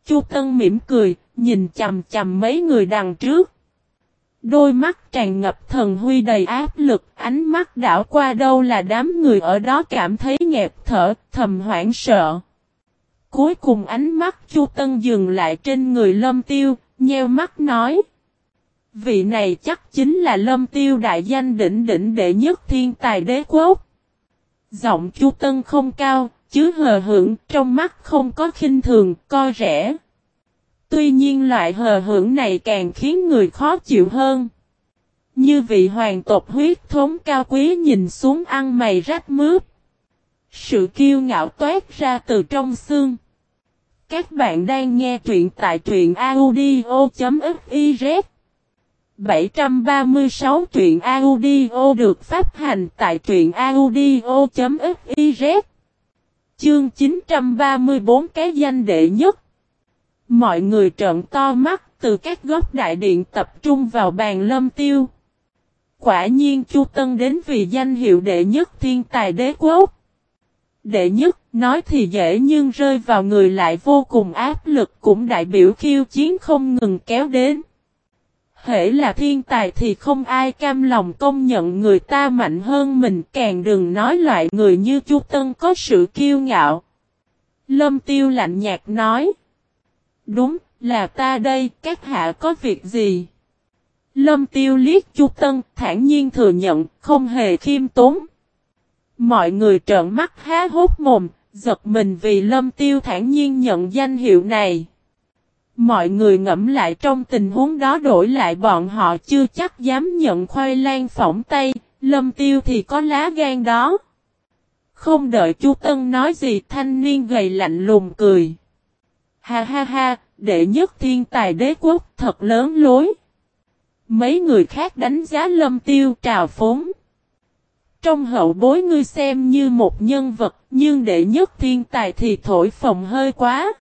Chu Tân mỉm cười, nhìn chầm chầm mấy người đằng trước. Đôi mắt tràn ngập thần huy đầy áp lực, ánh mắt đảo qua đâu là đám người ở đó cảm thấy nghẹt thở, thầm hoảng sợ. Cuối cùng ánh mắt Chu Tân dừng lại trên người Lâm Tiêu, nheo mắt nói. Vị này chắc chính là Lâm Tiêu đại danh đỉnh đỉnh đệ nhất thiên tài đế quốc. Giọng Chu Tân không cao, chứ hờ hững, trong mắt không có khinh thường, coi rẻ. Tuy nhiên loại hờ hững này càng khiến người khó chịu hơn. Như vị hoàng tộc huyết thống cao quý nhìn xuống ăn mày rách mướp. Sự kiêu ngạo toát ra từ trong xương. Các bạn đang nghe truyện tại truyện audio.fiz 736 truyện audio được phát hành tại truyện audio.fiz Chương 934 cái danh đệ nhất Mọi người trợn to mắt từ các góc đại điện tập trung vào bàn lâm tiêu. Quả nhiên Chu Tân đến vì danh hiệu đệ nhất thiên tài đế quốc. Đệ nhất, nói thì dễ nhưng rơi vào người lại vô cùng áp lực cũng đại biểu khiêu chiến không ngừng kéo đến. Hễ là thiên tài thì không ai cam lòng công nhận người ta mạnh hơn mình càng đừng nói loại người như Chu Tân có sự kiêu ngạo. Lâm Tiêu lạnh nhạt nói. Đúng, là ta đây, các hạ có việc gì? Lâm Tiêu liếc Chu Tân, thản nhiên thừa nhận, không hề khiêm tốn. Mọi người trợn mắt há hốt mồm, giật mình vì Lâm Tiêu thản nhiên nhận danh hiệu này. Mọi người ngẫm lại trong tình huống đó đổi lại bọn họ chưa chắc dám nhận khoai lang phỏng tay, Lâm Tiêu thì có lá gan đó. Không đợi Chu Tân nói gì thanh niên gầy lạnh lùng cười. Ha ha ha, đệ nhất thiên tài đế quốc thật lớn lối. Mấy người khác đánh giá lâm tiêu trào phúng Trong hậu bối ngươi xem như một nhân vật, nhưng đệ nhất thiên tài thì thổi phồng hơi quá.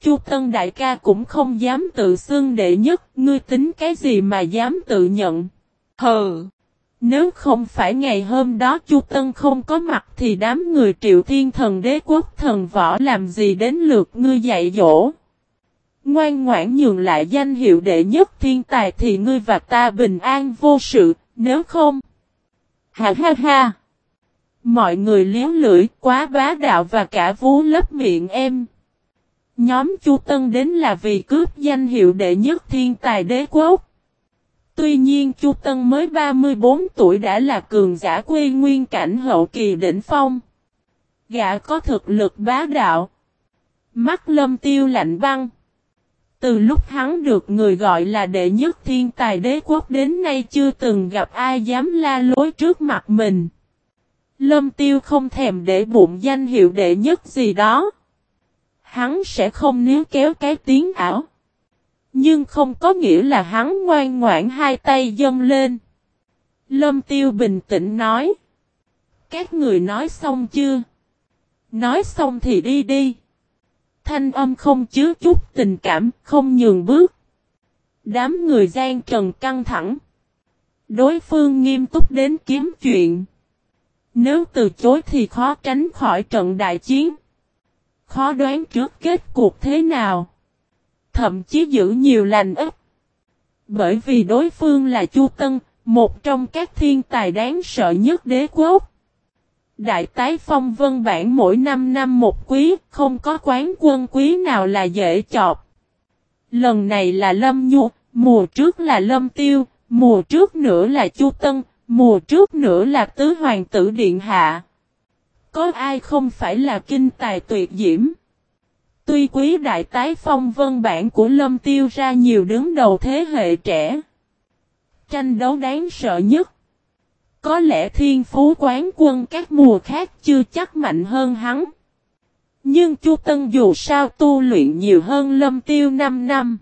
Chu Tân đại ca cũng không dám tự xưng đệ nhất, ngươi tính cái gì mà dám tự nhận. Hừ! Nếu không phải ngày hôm đó Chu Tân không có mặt thì đám người triệu thiên thần đế quốc thần võ làm gì đến lượt ngươi dạy dỗ. Ngoan ngoãn nhường lại danh hiệu đệ nhất thiên tài thì ngươi và ta bình an vô sự, nếu không. Ha ha ha! Mọi người liếu lưỡi quá bá đạo và cả vú lấp miệng em. Nhóm Chu Tân đến là vì cướp danh hiệu đệ nhất thiên tài đế quốc. Tuy nhiên, Chu Tân mới 34 tuổi đã là cường giả quê nguyên cảnh hậu kỳ đỉnh phong. Gã có thực lực bá đạo. Mắt lâm tiêu lạnh băng. Từ lúc hắn được người gọi là đệ nhất thiên tài đế quốc đến nay chưa từng gặp ai dám la lối trước mặt mình. Lâm tiêu không thèm để bụng danh hiệu đệ nhất gì đó. Hắn sẽ không níu kéo cái tiếng ảo. Nhưng không có nghĩa là hắn ngoan ngoãn hai tay dâng lên. Lâm Tiêu bình tĩnh nói. Các người nói xong chưa? Nói xong thì đi đi. Thanh âm không chứa chút tình cảm, không nhường bước. Đám người gian trần căng thẳng. Đối phương nghiêm túc đến kiếm chuyện. Nếu từ chối thì khó tránh khỏi trận đại chiến. Khó đoán trước kết cuộc thế nào thậm chí giữ nhiều lành ít. Bởi vì đối phương là Chu Tân, một trong các thiên tài đáng sợ nhất đế quốc. Đại tái phong vân bản mỗi năm năm một quý, không có quán quân quý nào là dễ chọc. Lần này là Lâm Nhu, mùa trước là Lâm Tiêu, mùa trước nữa là Chu Tân, mùa trước nữa là Tứ Hoàng tử Điện Hạ. Có ai không phải là kinh tài tuyệt diễm? Tuy quý đại tái phong vân bản của Lâm Tiêu ra nhiều đứng đầu thế hệ trẻ. Tranh đấu đáng sợ nhất. Có lẽ thiên phú quán quân các mùa khác chưa chắc mạnh hơn hắn. Nhưng Chu Tân dù sao tu luyện nhiều hơn Lâm Tiêu 5 năm.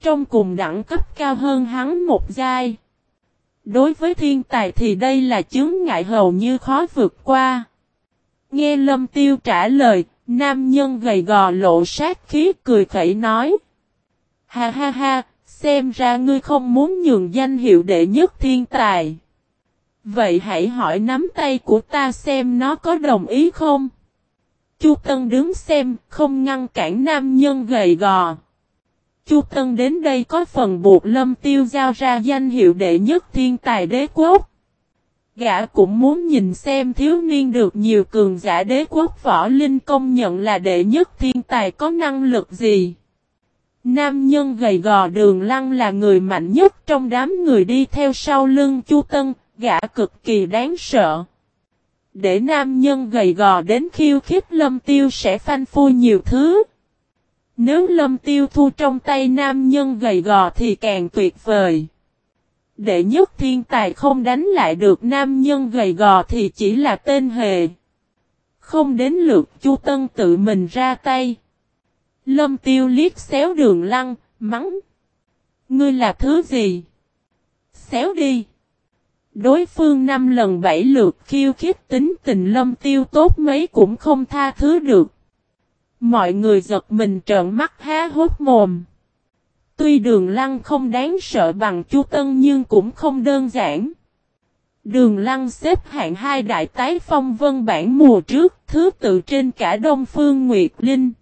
Trong cùng đẳng cấp cao hơn hắn một giai. Đối với thiên tài thì đây là chứng ngại hầu như khó vượt qua. Nghe Lâm Tiêu trả lời, Nam nhân gầy gò lộ sát khí cười khẩy nói. Ha ha ha, xem ra ngươi không muốn nhường danh hiệu đệ nhất thiên tài. Vậy hãy hỏi nắm tay của ta xem nó có đồng ý không? Chu Tân đứng xem, không ngăn cản nam nhân gầy gò. Chu Tân đến đây có phần buộc Lâm Tiêu giao ra danh hiệu đệ nhất thiên tài đế quốc. Gã cũng muốn nhìn xem thiếu niên được nhiều cường giả đế quốc võ linh công nhận là đệ nhất thiên tài có năng lực gì. Nam nhân gầy gò đường lăng là người mạnh nhất trong đám người đi theo sau lưng Chu Tân, gã cực kỳ đáng sợ. Để nam nhân gầy gò đến khiêu khích lâm tiêu sẽ phanh phui nhiều thứ. Nếu lâm tiêu thu trong tay nam nhân gầy gò thì càng tuyệt vời. Đệ nhất thiên tài không đánh lại được nam nhân gầy gò thì chỉ là tên hề. Không đến lượt Chu Tân tự mình ra tay. Lâm tiêu liếc xéo đường lăng, mắng. Ngươi là thứ gì? Xéo đi. Đối phương năm lần bảy lượt khiêu khích tính tình lâm tiêu tốt mấy cũng không tha thứ được. Mọi người giật mình trợn mắt há hốt mồm. Tuy đường lăng không đáng sợ bằng chu tân nhưng cũng không đơn giản. Đường lăng xếp hạng hai đại tái phong vân bản mùa trước, thứ tự trên cả Đông Phương Nguyệt Linh.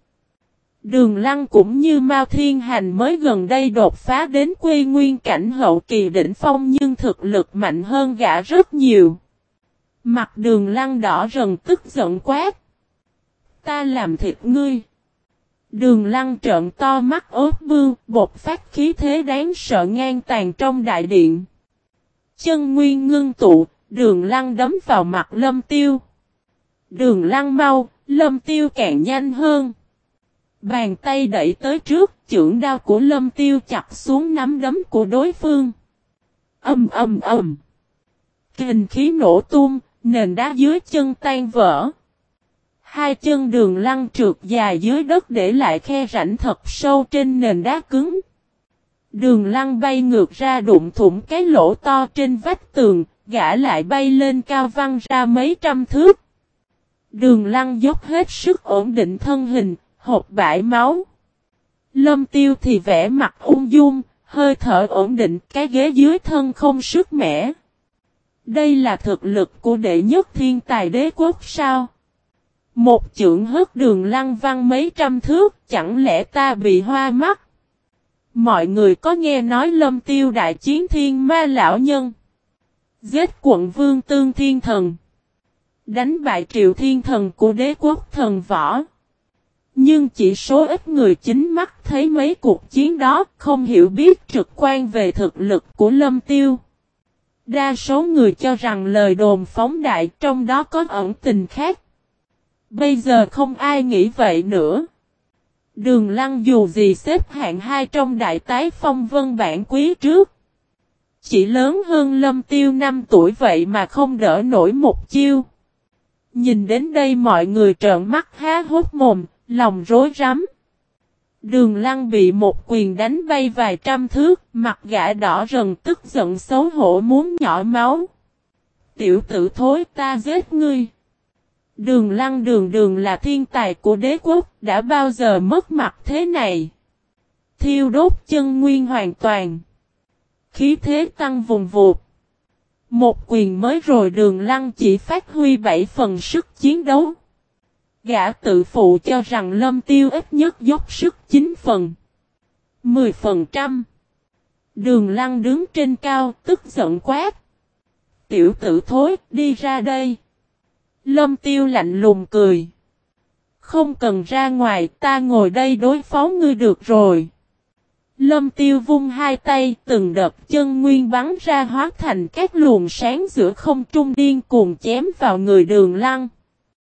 Đường lăng cũng như Mao Thiên Hành mới gần đây đột phá đến quê nguyên cảnh hậu kỳ đỉnh phong nhưng thực lực mạnh hơn gã rất nhiều. Mặt đường lăng đỏ rần tức giận quát. Ta làm thịt ngươi. Đường lăng trợn to mắt ớt vương, bột phát khí thế đáng sợ ngang tàn trong đại điện. Chân nguyên ngưng tụ, đường lăng đấm vào mặt lâm tiêu. Đường lăng mau, lâm tiêu càng nhanh hơn. Bàn tay đẩy tới trước, chưởng đao của lâm tiêu chặt xuống nắm đấm của đối phương. Âm âm âm. Kình khí nổ tung, nền đá dưới chân tan vỡ. Hai chân đường lăn trượt dài dưới đất để lại khe rãnh thật sâu trên nền đá cứng. Đường lăn bay ngược ra đụng thủng cái lỗ to trên vách tường, gã lại bay lên cao văng ra mấy trăm thước. Đường lăn dốc hết sức ổn định thân hình, hộp bãi máu. Lâm tiêu thì vẽ mặt ung dung, hơi thở ổn định, cái ghế dưới thân không sức mẻ. Đây là thực lực của đệ nhất thiên tài đế quốc sao? Một chưởng hất đường lăng văn mấy trăm thước, chẳng lẽ ta bị hoa mắt? Mọi người có nghe nói lâm tiêu đại chiến thiên ma lão nhân. Giết quận vương tương thiên thần. Đánh bại triệu thiên thần của đế quốc thần võ. Nhưng chỉ số ít người chính mắt thấy mấy cuộc chiến đó không hiểu biết trực quan về thực lực của Lâm Tiêu. Đa số người cho rằng lời đồn phóng đại trong đó có ẩn tình khác. Bây giờ không ai nghĩ vậy nữa. Đường lăng dù gì xếp hạng hai trong đại tái phong vân bản quý trước. Chỉ lớn hơn lâm tiêu 5 tuổi vậy mà không đỡ nổi một chiêu. Nhìn đến đây mọi người trợn mắt há hốt mồm, lòng rối rắm. Đường lăng bị một quyền đánh bay vài trăm thước, mặt gã đỏ rần tức giận xấu hổ muốn nhỏ máu. Tiểu tử thối ta giết ngươi. Đường lăng đường đường là thiên tài của đế quốc, đã bao giờ mất mặt thế này. Thiêu đốt chân nguyên hoàn toàn. Khí thế tăng vùng vụt. Một quyền mới rồi đường lăng chỉ phát huy bảy phần sức chiến đấu. Gã tự phụ cho rằng lâm tiêu ít nhất dốc sức 9 phần. 10 phần trăm. Đường lăng đứng trên cao, tức giận quát. Tiểu tử thối, đi ra đây. Lâm tiêu lạnh lùng cười. Không cần ra ngoài, ta ngồi đây đối phó ngươi được rồi. Lâm tiêu vung hai tay, từng đợt chân nguyên bắn ra hóa thành các luồng sáng giữa không trung điên cuồng chém vào người đường lăng.